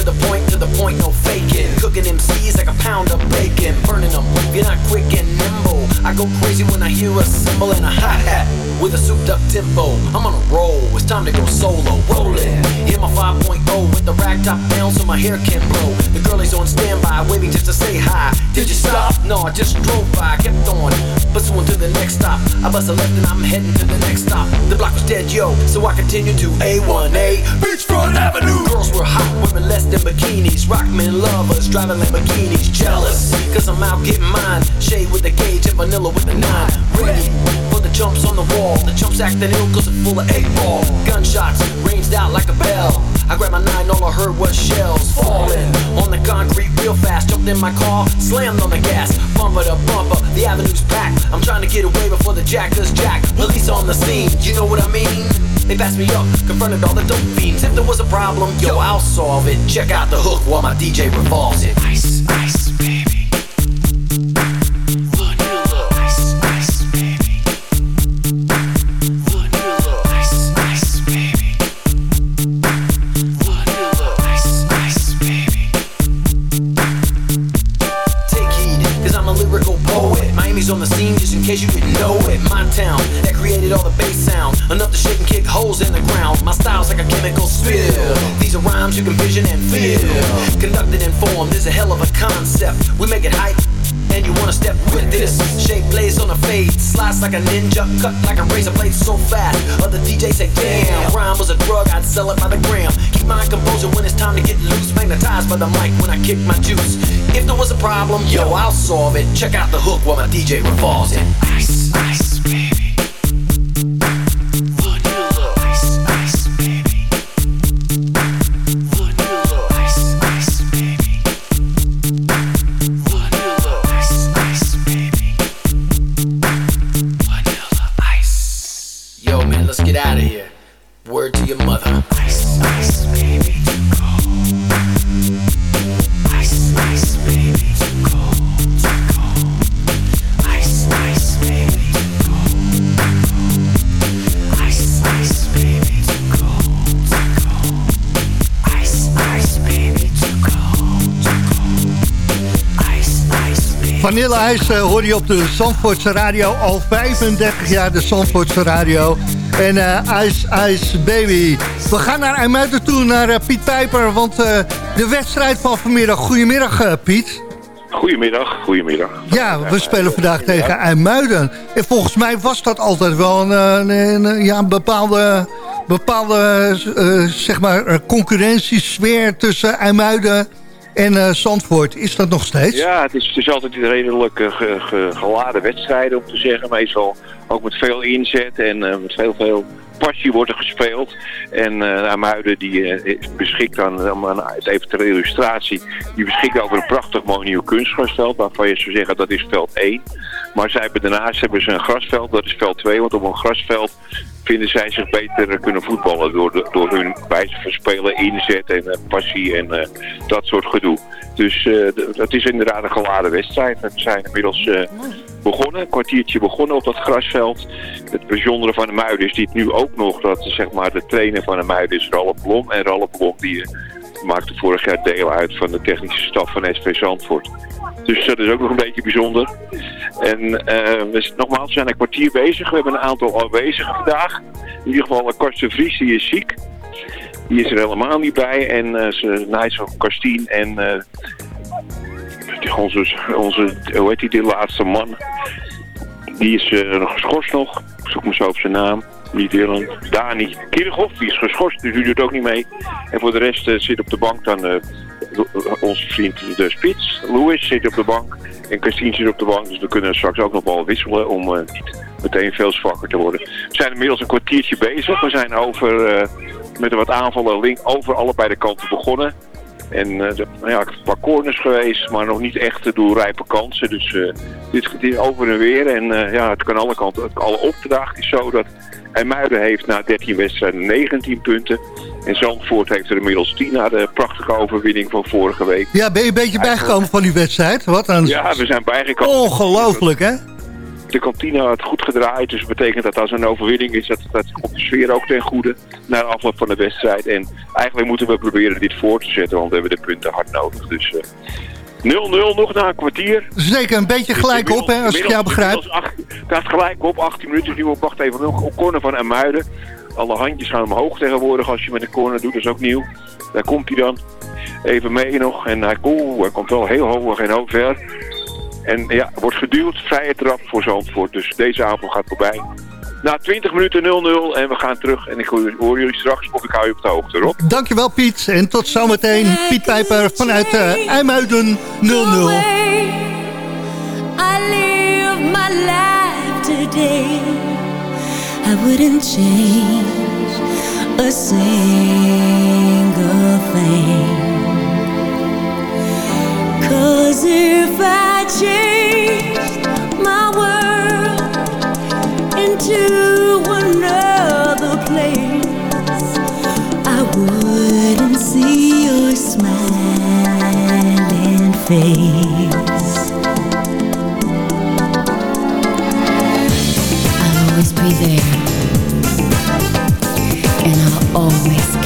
[SPEAKER 9] To the point, to the point, no faking. Cooking MCs like a pound of bacon. Burning them, you're not quick and nimble. I go crazy when I hear a cymbal and a hi-hat with a souped up tempo. I'm on a roll, it's time to go solo. Rolling, hit my 5.0 with the rag top down so my hair can blow. The girlies on standby, waiting just to say hi. Did you stop? No, I just drove by, kept on. Pursuing to the next stop. I bust a left and I'm heading to the next stop. The block was dead, yo, so I continue to A1A Beachfront Avenue. Girls were hot, women less than bikinis. Rockmen lovers, driving Lamborghinis. Jealous, cause I'm out getting mine. Shade with the gauge and vanilla with the nine. Ready for the jumps on the wall. The jumps acting ill cause it's full of eight ball. Gunshots ranged out like a bell. I grabbed my nine, all I heard was shells falling on the concrete real fast. Jumped in my car, slammed on the gas, bumper to bumper. The avenue's packed. I'm trying to get away before the jackers jack. Police on the scene, you know what I mean? They passed me up, confronted all the dope fiends. If there was a problem, yo, I'll solve it. Check out the hook while my DJ revolves it. Ice, ice, like a ninja Cut like a razor blade so fast. Other DJs say damn Rhyme was a drug I'd sell it by the gram. Keep my composure when it's time to get loose. Magnetized by the mic when I kick my juice. If there was a problem, yo, I'll solve it. Check out the hook while my DJ revolves it
[SPEAKER 5] Vanille IJs eh, hoor je op de Zandvoortse radio. Al 35 jaar de Zandvoortse radio. En eh Ice Ice Baby. We gaan naar IJmuiden toe, naar eh, Piet Pijper. Want de wedstrijd van vanmiddag... Goedemiddag Piet.
[SPEAKER 10] Goedemiddag, goedemiddag.
[SPEAKER 11] Ja, we spelen vandaag tegen IJmuiden. En volgens mij was dat altijd wel een, een, een ja, een bepaalde, bepaalde uh, zeg maar, concurrentiesfeer tussen IJmuiden en uh, Zandvoort. Is dat nog steeds?
[SPEAKER 10] Ja, het is, het altijd een redelijk ge, geladen wedstrijden om te zeggen. Meestal ook met veel inzet en uh, met veel, veel passie wordt er gespeeld. En uh, Amuiden die uh, beschikt aan, aan even ter illustratie, die beschikt over een prachtig mooi nieuw kunstgrasveld. Waarvan je zou zeggen dat is veld 1. Maar zij hebben daarnaast hebben ze een grasveld, dat is veld 2. Want op een grasveld vinden zij zich beter kunnen voetballen door, door hun wijze van spelen, inzet en passie en dat soort gedoe. Dus dat is inderdaad een geladen wedstrijd. We zijn inmiddels begonnen, een kwartiertje begonnen op dat grasveld. Het bijzondere van de Muiden is dit nu ook nog dat zeg maar, de trainer van de Muiden is Blom. En Ralf Blom die maakte vorig jaar deel uit van de technische staf van SV Zandvoort. Dus dat is ook nog een beetje bijzonder. En uh, we, nogmaals, we zijn een kwartier bezig. We hebben een aantal aanwezigen vandaag. In ieder geval Karsten Vries, die is ziek. Die is er helemaal niet bij. En uh, Nijs Karstien en uh, onze, onze, hoe heet die, de laatste man. Die is nog geschorst nog. Ik zoek me zo op zijn naam. Niet Dylan. Dani Kirchhoff, die is geschorst, dus die doet ook niet mee. En voor de rest zit op de bank dan onze vriend de Spits. Louis zit op de bank en Christine zit op de bank. Dus we kunnen straks ook nog wel wisselen om uh, niet meteen veel zwakker te worden. We zijn inmiddels een kwartiertje bezig. We zijn over, uh, met wat aanvallen link over allebei de kanten begonnen. En uh, de, ja, een paar corners geweest, maar nog niet echt doelrijpe kansen. Dus dit is over en weer. En ja, het kan alle kanten. Het, alle opdracht is zo dat IJmuiden heeft na 13 wedstrijden 19 punten. En Zandvoort heeft er inmiddels 10 na de prachtige overwinning van vorige week.
[SPEAKER 11] Ja, ben je een beetje bijgekomen van die wedstrijd? Wat aan...
[SPEAKER 10] Ja, we zijn bijgekomen.
[SPEAKER 11] Ongelooflijk, hè?
[SPEAKER 10] De kantine had goed gedraaid, dus dat betekent dat als er een overwinning is, dat, dat komt de sfeer ook ten goede na de afloop van de wedstrijd. En eigenlijk moeten we proberen dit voor te zetten, want we hebben de punten hard nodig. Dus 0-0 uh, nog na een kwartier.
[SPEAKER 11] Zeker een beetje gelijk op, hè, als ik jou begrijp.
[SPEAKER 10] Het gaat gelijk op, 18 minuten, nu op, wacht even, op corner van Amuiden. Alle handjes gaan omhoog tegenwoordig als je met een corner doet, dat is ook nieuw. Daar komt hij dan even mee nog. En hij, hij komt wel heel hoog en heel ver. En ja, wordt geduwd, vrije trap voor Zandvoort. Dus deze avond gaat voorbij. Na 20 minuten 0-0 en we gaan terug. En ik hoor jullie straks of ik hou je op de hoogte, Rob.
[SPEAKER 11] Dankjewel Piet. En tot zometeen Piet Pijper vanuit uh, IJmuiden 0-0. I live my life today. I wouldn't change a single thing. Always be there. And I'll always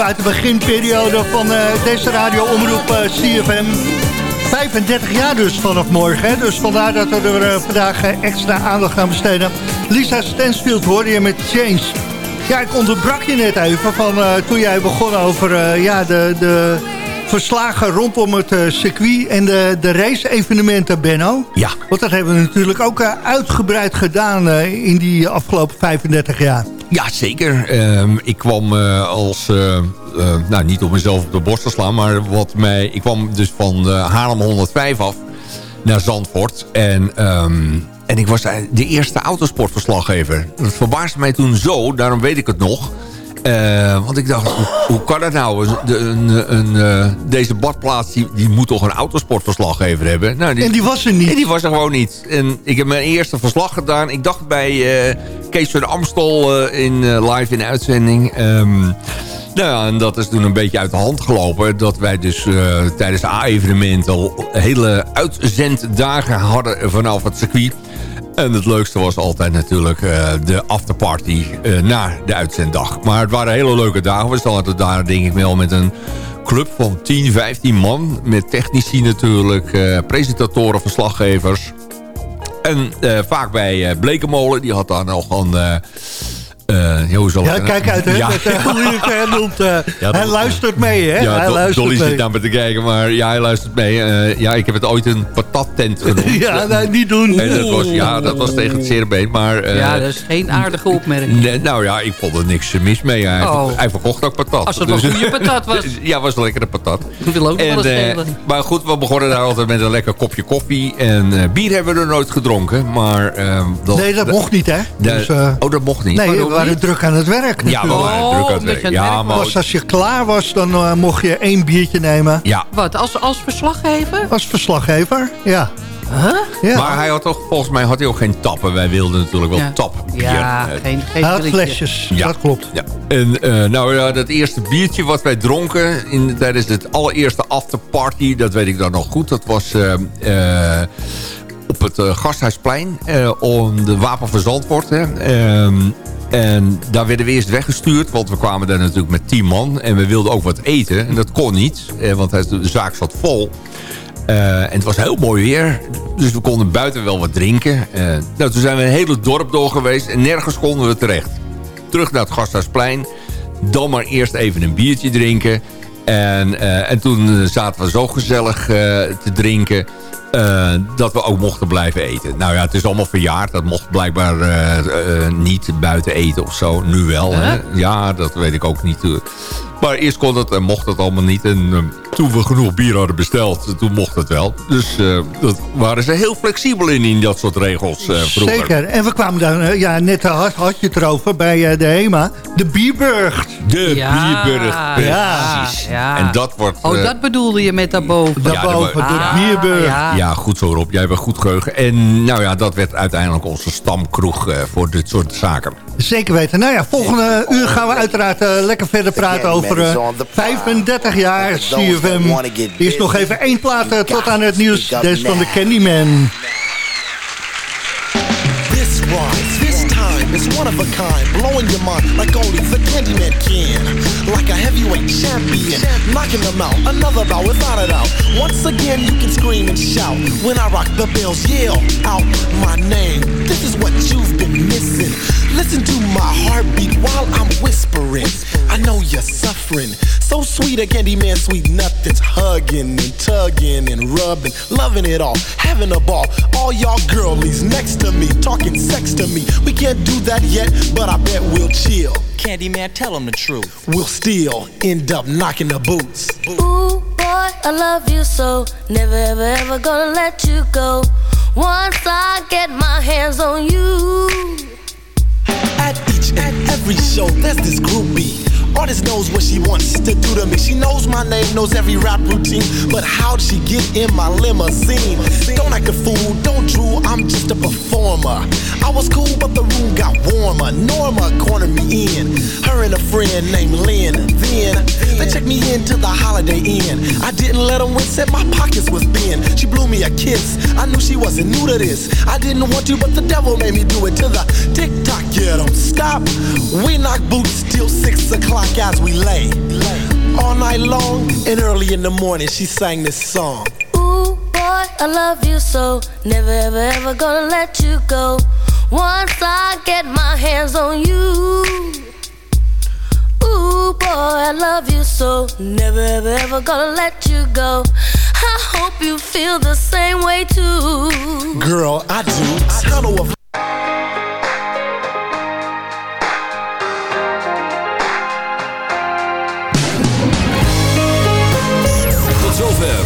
[SPEAKER 5] uit de beginperiode van uh, deze radioomroep uh, CFM. 35 jaar dus vanaf morgen. Dus vandaar dat we er uh, vandaag extra aandacht gaan besteden. Lisa Stansfield hoorde je met Change. Ja, ik onderbrak je net even van toen jij begon over ja, de, de verslagen rondom het circuit en de, de race-evenementen, Benno.
[SPEAKER 6] Ja.
[SPEAKER 5] Want dat hebben we natuurlijk ook uitgebreid gedaan in die afgelopen 35 jaar.
[SPEAKER 6] Ja, zeker. Ehm, ik kwam uh, als, uh, nou niet om mezelf op de borst te slaan, maar wat mij, ik kwam dus van Haarlem 105 af naar Zandvoort. En, um, en ik was de eerste autosportverslaggever. Dat verbaasde mij toen zo, daarom weet ik het nog. Uh, want ik dacht, hoe, hoe kan dat nou? De, een, een, uh, deze badplaats die, die, moet toch een autosportverslaggever hebben?
[SPEAKER 5] Nou, die, en die was er niet?
[SPEAKER 6] En die was er gewoon niet. En ik heb mijn eerste verslag gedaan. Ik dacht bij uh, Kees van Amstel in, live in uitzending. Um, nou ja, en dat is toen een beetje uit de hand gelopen. Dat wij dus tijdens de A-evenement al hele uitzenddagen hadden vanaf het circuit. En het leukste was altijd natuurlijk uh, de afterparty uh, na de uitzenddag. Maar het waren hele leuke dagen. We stonden daar denk ik wel met een club van 10, 15 man. Met technici natuurlijk, uh, presentatoren, verslaggevers. En vaak bij Blekenmolen, die had daar nog een
[SPEAKER 5] uh, ja, kijk uit, hè, ja. hoe je het noemt. Uh, ja, hij luistert mee, hè?
[SPEAKER 6] Ja,
[SPEAKER 5] hij
[SPEAKER 6] do,
[SPEAKER 5] luistert
[SPEAKER 6] Dolly
[SPEAKER 5] mee.
[SPEAKER 6] zit naar me te kijken, maar ja, hij luistert mee. Uh, ja, ik heb het ooit een patattent genoemd.
[SPEAKER 5] ja, nee, niet doen.
[SPEAKER 6] En dat was, ja, dat was tegen het zeerbeen, maar...
[SPEAKER 8] ja, dat is geen aardige opmerking.
[SPEAKER 6] Nee, nou ja, ik vond er niks mis mee. Hij, oh. hij verkocht ook patat.
[SPEAKER 8] Als het dus, een goede patat was.
[SPEAKER 6] ja, was een lekkere patat.
[SPEAKER 8] Ik wil ook en, nog wel
[SPEAKER 6] Maar goed, we begonnen daar altijd met een lekker kopje koffie. En bier hebben we er nooit gedronken, maar...
[SPEAKER 5] dat, nee, dat mocht niet, hè?
[SPEAKER 6] Dus, oh, dat mocht niet.
[SPEAKER 5] Nee, waren druk aan het werk.
[SPEAKER 6] Ja, we waren druk aan het werk. Ja, maar...
[SPEAKER 5] als je klaar was, dan uh, mocht je één biertje nemen.
[SPEAKER 6] Ja.
[SPEAKER 8] Wat, als, als verslaggever?
[SPEAKER 5] Als verslaggever, ja.
[SPEAKER 8] Huh?
[SPEAKER 5] Ja.
[SPEAKER 6] Maar hij had toch, volgens mij had hij ook geen tappen. Wij wilden natuurlijk wel
[SPEAKER 8] ja.
[SPEAKER 6] tapbier.
[SPEAKER 8] Ja, geen, geen
[SPEAKER 5] hij had flesjes, ja. dat klopt.
[SPEAKER 6] Ja. En uh, nou ja, dat eerste biertje wat wij dronken in, tijdens het allereerste afterparty, dat weet ik dan nog goed. Dat was uh, uh, het Gasthuisplein, om de Wapen. Hè. Ehm, en daar werden we eerst weggestuurd, want we kwamen daar natuurlijk met tien man. En we wilden ook wat eten. En dat kon niet, want de zaak zat vol. Uh, en het was heel mooi weer. Dus we konden buiten wel wat drinken. Nou, toen zijn we een hele dorp door geweest. En nergens konden we terecht. Terug naar het Gasthuisplein. Dan maar eerst even een biertje drinken. En, en toen zaten we zo gezellig te drinken... Uh, dat we ook mochten blijven eten. Nou ja, het is allemaal verjaard. Dat mocht blijkbaar uh, uh, niet buiten eten of zo. Nu wel, hè? Ja, dat weet ik ook niet. Maar eerst kon het en mocht het allemaal niet. En toen we genoeg bier hadden besteld, toen mocht het wel. Dus dat waren ze heel flexibel in, in dat soort regels vroeger.
[SPEAKER 5] Zeker. En we kwamen dan, ja, net had, had je het erover bij de HEMA. De Bierburg.
[SPEAKER 6] De
[SPEAKER 8] ja.
[SPEAKER 6] Bierburg,
[SPEAKER 5] ja.
[SPEAKER 6] precies. Ja. En dat wordt...
[SPEAKER 8] Oh, dat bedoelde je met daarboven.
[SPEAKER 5] Daarboven,
[SPEAKER 8] ja,
[SPEAKER 5] de,
[SPEAKER 8] ah,
[SPEAKER 5] Bierburg.
[SPEAKER 8] Ja.
[SPEAKER 6] Ja, goed zo Rob. Jij hebt een goed geheugen. En nou ja, dat werd uiteindelijk onze stamkroeg uh, voor dit soort zaken.
[SPEAKER 5] Zeker weten. Nou ja, volgende uur gaan we uiteraard uh, lekker verder praten over uh, 35 jaar CFM. Eerst nog even één plaat eh, tot aan het nieuws. Des van de Candyman.
[SPEAKER 12] This one, this time is one of a kind, blowing your mind like only the Candyman can. Like a heavyweight champion, knocking them out, another bout without a doubt. Once again, you can scream and shout when I rock the bells, yell out my name. This is what you've been missing. Listen to my heartbeat while I'm whispering. I know you're suffering. So sweet, a Candyman, sweet nothings. Hugging and tugging and rubbing, loving it all, having a ball. All y'all girlies next to me, talking sex to me. We can't do that yet, but I bet we'll chill.
[SPEAKER 13] Candyman, tell them the truth.
[SPEAKER 12] We'll still end up knocking the boots.
[SPEAKER 14] Ooh, boy, I love you so. Never, ever, ever gonna let you go. Once I get my hands on you.
[SPEAKER 12] At each and every show, there's this groupie. Artist knows what she wants to do to me. She knows my name, knows every rap routine. But how'd she get in my limousine? Don't act a fool, don't drool, I'm just a performer. I was cool, but the room got warmer. Norma cornered me in. Her and a friend named Lynn. Then they checked me into the Holiday Inn. I didn't let them win, said my pockets was thin. She blew me a kiss. I knew she wasn't new to this. I didn't want to, but the devil made me do it to the tick tock. Yeah, don't stop. We knock boots till six o'clock rock as we lay. All night long and early in the morning, she sang this song.
[SPEAKER 14] Ooh, boy, I love you so. Never, ever, ever gonna let you go. Once I get my hands on you. Ooh, boy, I love you so. Never, ever, ever gonna let you go. I hope you feel the same way too.
[SPEAKER 12] Girl, I do. Tunnel of
[SPEAKER 3] Tot